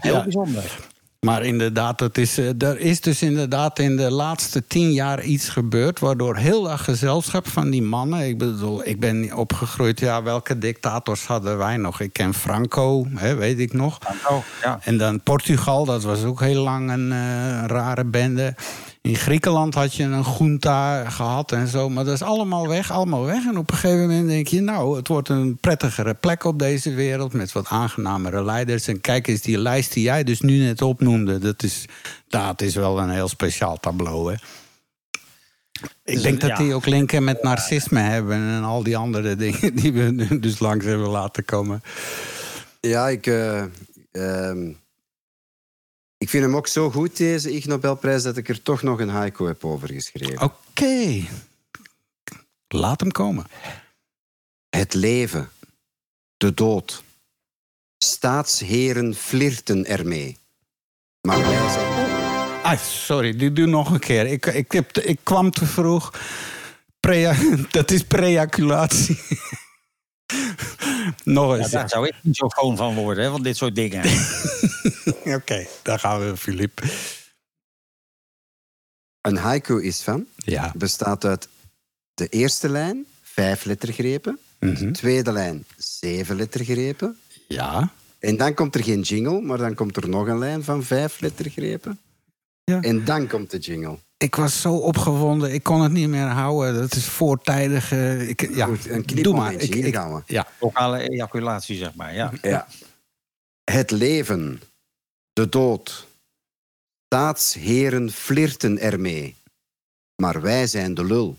A: Heel
B: Ja.
A: bijzonder.
B: Maar inderdaad, het is, eh, er is dus inderdaad in de laatste tien jaar iets gebeurd... waardoor heel dat gezelschap van die mannen... ik bedoel, ik ben opgegroeid, ja, welke dictators hadden wij nog? Ik ken Franco, hè, weet ik nog.
A: Ja.
B: En dan Portugal, dat was ook heel lang een rare bende. In Griekenland had je een junta gehad en zo. Maar dat is allemaal weg, allemaal weg. En op een gegeven moment denk je... nou, het wordt een prettigere plek op deze wereld... met wat aangenamere leiders. En kijk eens, die lijst die jij dus nu net opnoemde... dat is, dat is wel een heel speciaal tableau, hè? Ik
A: Dus,
B: denk dat
A: ja.
B: die ook linken met narcisme hebben... en al die andere [laughs] dingen die we nu dus langs hebben laten komen.
C: Ja, ik, eh, ehm, Ik vind hem ook zo goed, deze Ig Nobelprijs, dat ik er toch nog een haiku heb over geschreven.
B: Oké. Laat hem komen.
C: Het leven, de dood. Staatsheren flirten ermee. Maar wij zijn...
B: Ah, sorry, die doe nog een keer. Ik, ik, ik kwam te vroeg. Prea, [laughs] dat is preaculatie. Nog
A: Ja,
B: eens.
A: daar zou ik niet zo gewoon van worden, hè, van dit soort dingen. [laughs]
B: Oké, daar gaan we, Filip.
C: Een haiku is van,
B: Ja.
C: bestaat uit de eerste lijn, vijf lettergrepen.
B: Mhm.
C: Tweede lijn, zeven lettergrepen.
B: Ja.
C: En dan komt er geen jingle, maar dan komt er nog een lijn van vijf lettergrepen.
B: Ja.
C: En dan komt de jingle.
B: Ik was zo opgewonden, ik kon het niet meer houden. Dat is voortijdig. eh, ik, ja,
C: Goed, een
B: doe
C: knipmomentje,
B: maar. ik,
C: gaan we.
B: ja.
A: Lokale ejaculatie, zeg maar. Ja.
C: Ja. Het leven, de dood. Staatsheren flirten ermee. Maar wij zijn de lul.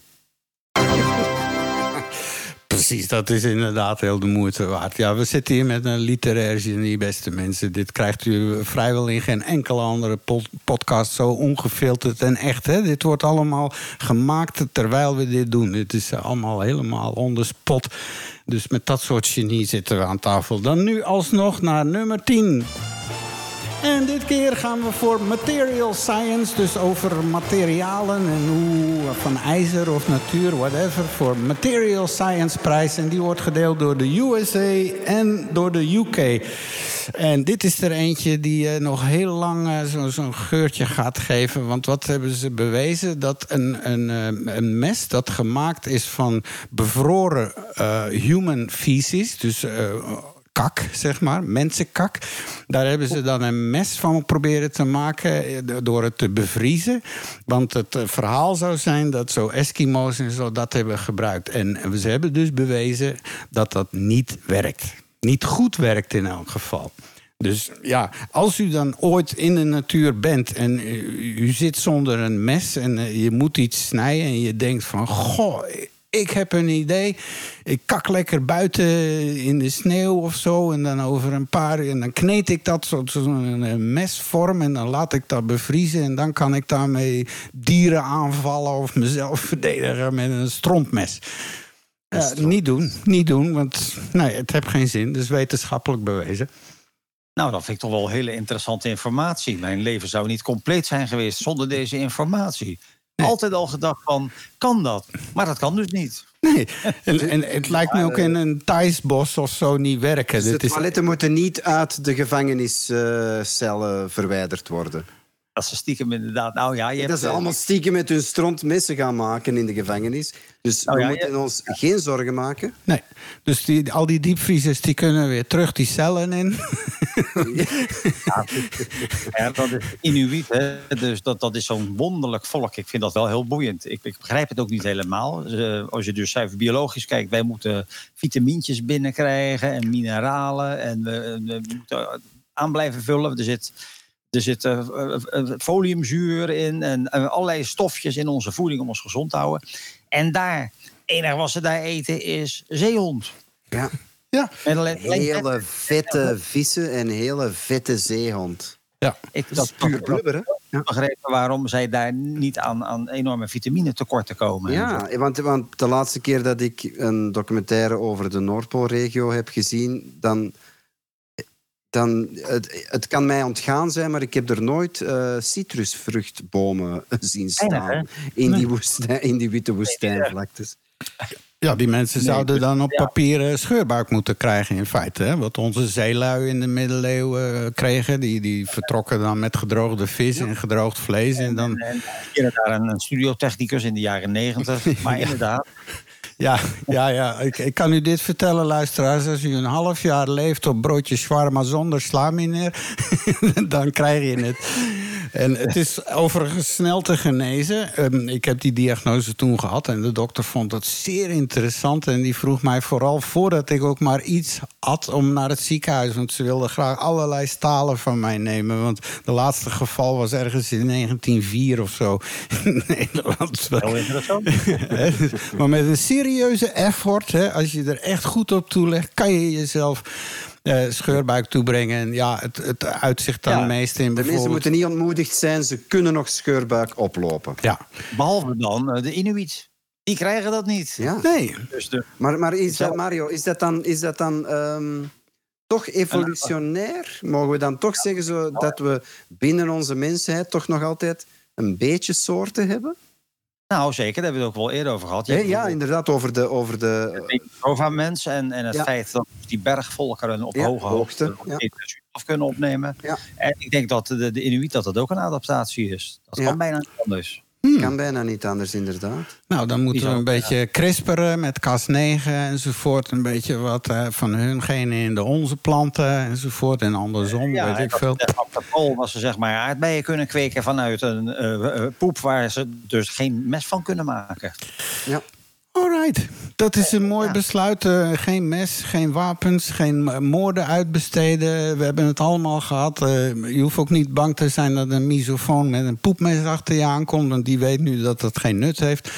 B: Precies, dat is inderdaad heel de moeite waard. Ja, we zitten hier met een literair genie, beste mensen. Dit krijgt u vrijwel in geen enkele andere pod- podcast zo ongefilterd en echt. Hè? Dit wordt allemaal gemaakt terwijl we dit doen. Het is allemaal helemaal on the spot. Dus met dat soort genie zitten we aan tafel. Dan nu alsnog naar nummer 10. En dit keer gaan we voor material science, dus over materialen en hoe van ijzer of natuur, whatever, voor material science prijs. En die wordt gedeeld door de USA en door de UK. En dit is er eentje die eh, nog heel lang eh, zo- zo'n geurtje gaat geven. Want wat hebben ze bewezen? Dat een, een, eh, een mes dat gemaakt is van bevroren human feces, dus kak, zeg maar, mensenkak. Daar hebben ze dan een mes van proberen te maken eh, door het te bevriezen. Want het eh, verhaal zou zijn dat zo Eskimo's en zo dat hebben gebruikt. En ze hebben dus bewezen dat dat niet werkt. Niet goed werkt in elk geval. Dus ja, als u dan ooit in de natuur bent en u, zit zonder een mes en eh, je moet iets snijden en je denkt van, goh, ik heb een idee. Ik kak lekker buiten in de sneeuw of zo. En dan over een paar uur. En dan kneed ik dat zo'n mesvorm. En dan laat ik dat bevriezen. En dan kan ik daarmee dieren aanvallen of mezelf [laughs] verdedigen met een strontmes. Ja, niet doen, niet doen, want nee, het heeft geen zin. Dus wetenschappelijk bewezen.
A: Nou, dat vind ik toch wel hele interessante informatie. Mijn leven zou niet compleet zijn geweest zonder deze informatie. Altijd al gedacht van, kan dat? Maar dat kan dus niet.
B: Nee, [laughs] en, en het lijkt me ook in een Thaisbos of zo niet werken.
C: Dus de
B: is,
C: toiletten moeten niet uit de gevangeniscellen verwijderd worden.
A: Dat ze stiekem inderdaad... Nou ja, je hebt...
C: Dat ze
A: eh,
C: allemaal stiekem met hun stront messen gaan maken in de gevangenis. Dus
A: Nou
C: we
A: ja,
C: moeten
A: je-
C: ons geen zorgen maken.
B: nee, dus die, al die diepvriezers die kunnen weer terug die cellen in. [laughs]
A: Ja, dat is Inuit, hè? dus dat, dat is zo'n wonderlijk volk. Ik vind dat wel heel boeiend. Ik, ik begrijp het ook niet helemaal. Als je dus zuiver biologisch kijkt, wij moeten vitamintjes binnenkrijgen en mineralen. En we, we moeten aan blijven vullen. Er zit, er zit eh, eh, eh, foliumzuur in en allerlei stofjes in onze voeding om ons gezond te houden. En daar, het enige wat ze daar eten is zeehond.
C: Ja.
B: Ja,
A: alleen-
C: Hele vette vissen en hele vette zeehond.
B: ja.
A: ik
C: Dat is puur blubber, hè? Ja.
A: begrepen waarom zij daar niet aan, aan enorme vitamine tekorten komen.
C: Ja, want, want de laatste keer dat ik een documentaire over de Noordpoolregio heb gezien, dan. Dan het, het kan mij ontgaan zijn, maar ik heb er nooit eh, citrusvruchtbomen zien staan. In die, woestijn, in die witte woestijnvlaktes.
B: Ja, die mensen zouden
A: dus-
B: dan op papier scheurbuik moeten krijgen in feite. Hè? Wat onze zeelui in de middeleeuwen eh, kregen. Die, die vertrokken dan met gedroogde vis en gedroogd vlees. En dan,
A: En we daar een, een studiotechnicus in de jaren negentig. Maar inderdaad,
B: ja, ja, ja ik, ik kan u dit vertellen, luisteraars. Als u een half jaar leeft op broodjes shawarma zonder sla [laughs] dan krijg je het. En het is overigens snel te genezen. Ehm, ik heb die diagnose toen gehad en de dokter vond dat zeer interessant. En die vroeg mij vooral voordat ik ook maar iets had om naar het ziekenhuis. Want ze wilde graag allerlei stalen van mij nemen. Want de laatste geval was ergens in 1904 of zo [laughs] in Nederland.
A: heel interessant. [laughs]
B: Maar met een serieuze effort, hè, als je er echt goed op toelegt, kan je jezelf scheurbuik toebrengen. En ja, het, het uitzicht dan
A: Ja,
B: meest in
C: De mensen
B: bijvoorbeeld...
C: moeten niet ontmoedigd zijn, ze kunnen nog scheurbuik oplopen.
B: Ja,
A: Behalve dan eh, de Inuit. Die krijgen dat niet.
C: Ja.
B: nee.
A: Dus de,
C: Maar, maar is dat. Mario, is dat dan, is dat dan ehm, toch evolutionair? Mogen we dan toch zeggen zo, dat we binnen onze mensheid toch nog altijd een beetje soorten hebben?
A: Nou, zeker, daar hebben we het ook wel eerder over gehad.
C: Ja, inderdaad, over de... Over de
A: Nova-mens en, en het
C: Ja.
A: feit dat die bergvolkeren op
C: Ja,
A: hoge
C: hoogte,
A: hoogte
C: ja.
A: af kunnen opnemen. En ik denk dat de, de Inuit dat dat ook een adaptatie is. Dat kan bijna niet anders.
C: Kan bijna niet anders, inderdaad.
B: Nou, dan moeten we een beetje crisperen met Cas9 enzovoort. Een beetje wat eh, van hun genen in de onze planten enzovoort. En andersom, weet
A: en
B: ik
A: dat
B: veel.
A: de Apropos was ze zeg maar aardbeien kunnen kweken vanuit een eh, eh, poep waar ze dus geen mes van kunnen maken.
C: Ja.
B: Alright, dat is een mooi
A: Ja.
B: besluit. Eh, geen mes, geen wapens, geen moorden uitbesteden. We hebben het allemaal gehad. Eh, je hoeft ook niet bang te zijn dat een misofoon met een poepmes achter je aankomt. Want die weet nu dat dat geen nut heeft.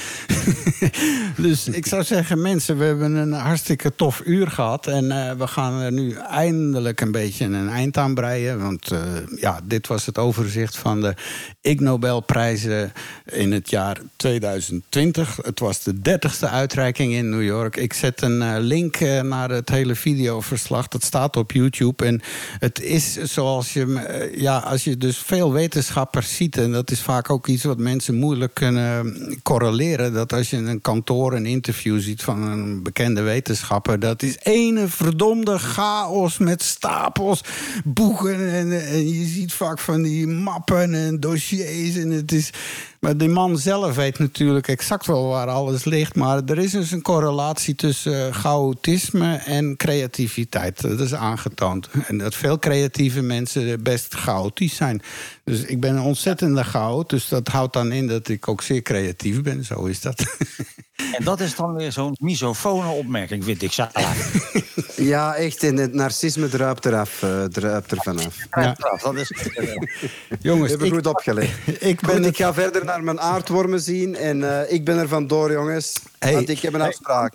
B: [laughs] dus ik zou zeggen, mensen, we hebben een hartstikke tof uur gehad. En eh, we gaan er nu eindelijk een beetje een eind aan breien. Want ja, dit was het overzicht van de Ig Nobelprijzen in het jaar 2020. Het was de uitreiking in New York. Ik zet een eh, link eh, naar het hele videoverslag. Dat staat op YouTube. En het is zoals je... eh, ja, als je dus veel wetenschappers ziet... en dat is vaak ook iets wat mensen moeilijk kunnen correleren... dat als je in een kantoor een interview ziet van een bekende wetenschapper... dat is ene verdomde chaos met stapels, boeken... en, en je ziet vaak van die mappen en dossiers en het is... Maar die man zelf weet natuurlijk exact wel waar alles ligt. Maar er is dus een correlatie tussen eh, chaotisme en creativiteit. Dat is aangetoond. En dat veel creatieve mensen best chaotisch zijn. Dus ik ben een ontzettende chaot. Dus dat houdt dan in dat ik ook zeer creatief ben. Zo is dat.
A: En dat is dan weer zo'n misofone opmerking, vind ik. [laughs]
C: Ja, echt. En het narcisme druipt eraf, eh, druipt er vanaf.
B: Ja.
A: Dat is, eh,
C: We
B: Jongens,
C: hebben
B: ik, [laughs]
C: goed opgelegd.
B: ik ben
C: Goed, ik ga verder naar mijn aardwormen zien. En eh, ik ben er vandoor, jongens.
B: Hey.
C: Want ik heb een afspraak.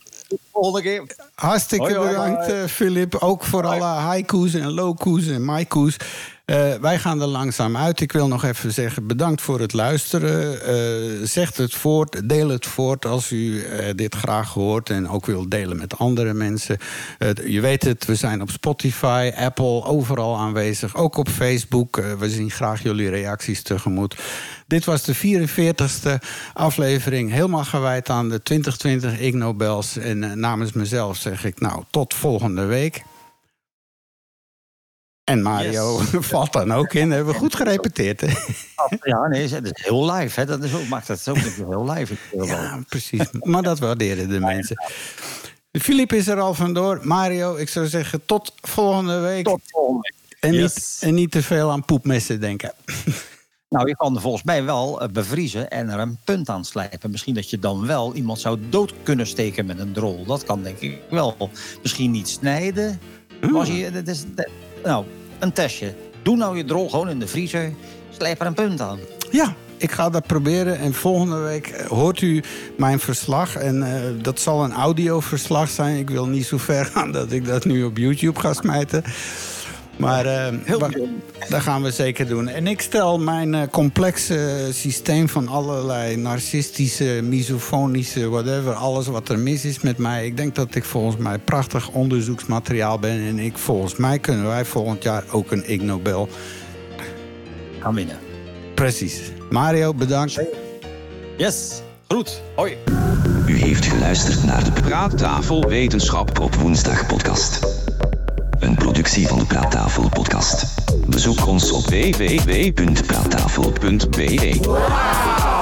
A: volgende keer.
B: Hartstikke
A: Hoi,
B: bedankt,
A: hoi.
B: Filip. Ook voor alle haiku's en loku's en maiku's. Eh, wij gaan er langzaam uit. Ik wil nog even zeggen bedankt voor het luisteren. Eh, zegt het voort, deel het voort als u eh, dit graag hoort... en ook wilt delen met andere mensen. Je weet het, we zijn op Spotify, Apple, overal aanwezig. Ook op Facebook. We zien graag jullie reacties tegemoet. Dit was de 44ste aflevering, helemaal gewijd aan de 2020 Ig Nobels. En namens mezelf zeg ik, nou, tot volgende week. En Mario [laughs] valt dan ook in. Hebben we goed gerepeteerd, hè?
A: Ja, nee, het is heel live. Hè. Dat is ook, maakt het ook heel live.
B: Ja, precies. Maar dat waarderen de mensen. Filip is er al vandoor. Mario, ik zou zeggen tot volgende week.
A: Tot volgende week.
B: En,
A: Yes.
B: niet, en niet te veel aan poepmessen denken.
A: Nou, je kan er volgens mij wel eh, bevriezen en er een punt aan slijpen. Misschien dat je dan wel iemand zou dood kunnen steken met een drol. Dat kan denk ik wel. Misschien niet snijden. Als je, dat is, dat- nou, een testje. Doe nou je drol gewoon in de vriezer. Slijp er een punt aan.
B: Ja, ik ga dat proberen. En volgende week eh, hoort u mijn verslag. En eh, dat zal een audioverslag zijn. Ik wil niet zo ver gaan dat ik dat nu op YouTube ga smijten. Maar eh,
A: goed.
B: dat gaan we zeker doen. En ik stel mijn eh, complexe systeem van allerlei narcistische, misofonische, whatever, alles wat er mis is met mij. Ik denk dat ik volgens mij prachtig onderzoeksmateriaal ben. En ik, volgens mij kunnen wij volgend jaar ook een Ig Nobel.
A: Gaan winnen.
B: Precies. Mario, bedankt.
A: Yes. Goed. Hoi.
E: U heeft geluisterd naar de Praattafel Wetenschap op woensdag podcast. Een productie van de Praattafel podcast. Bezoek ons op www.praattafel.be.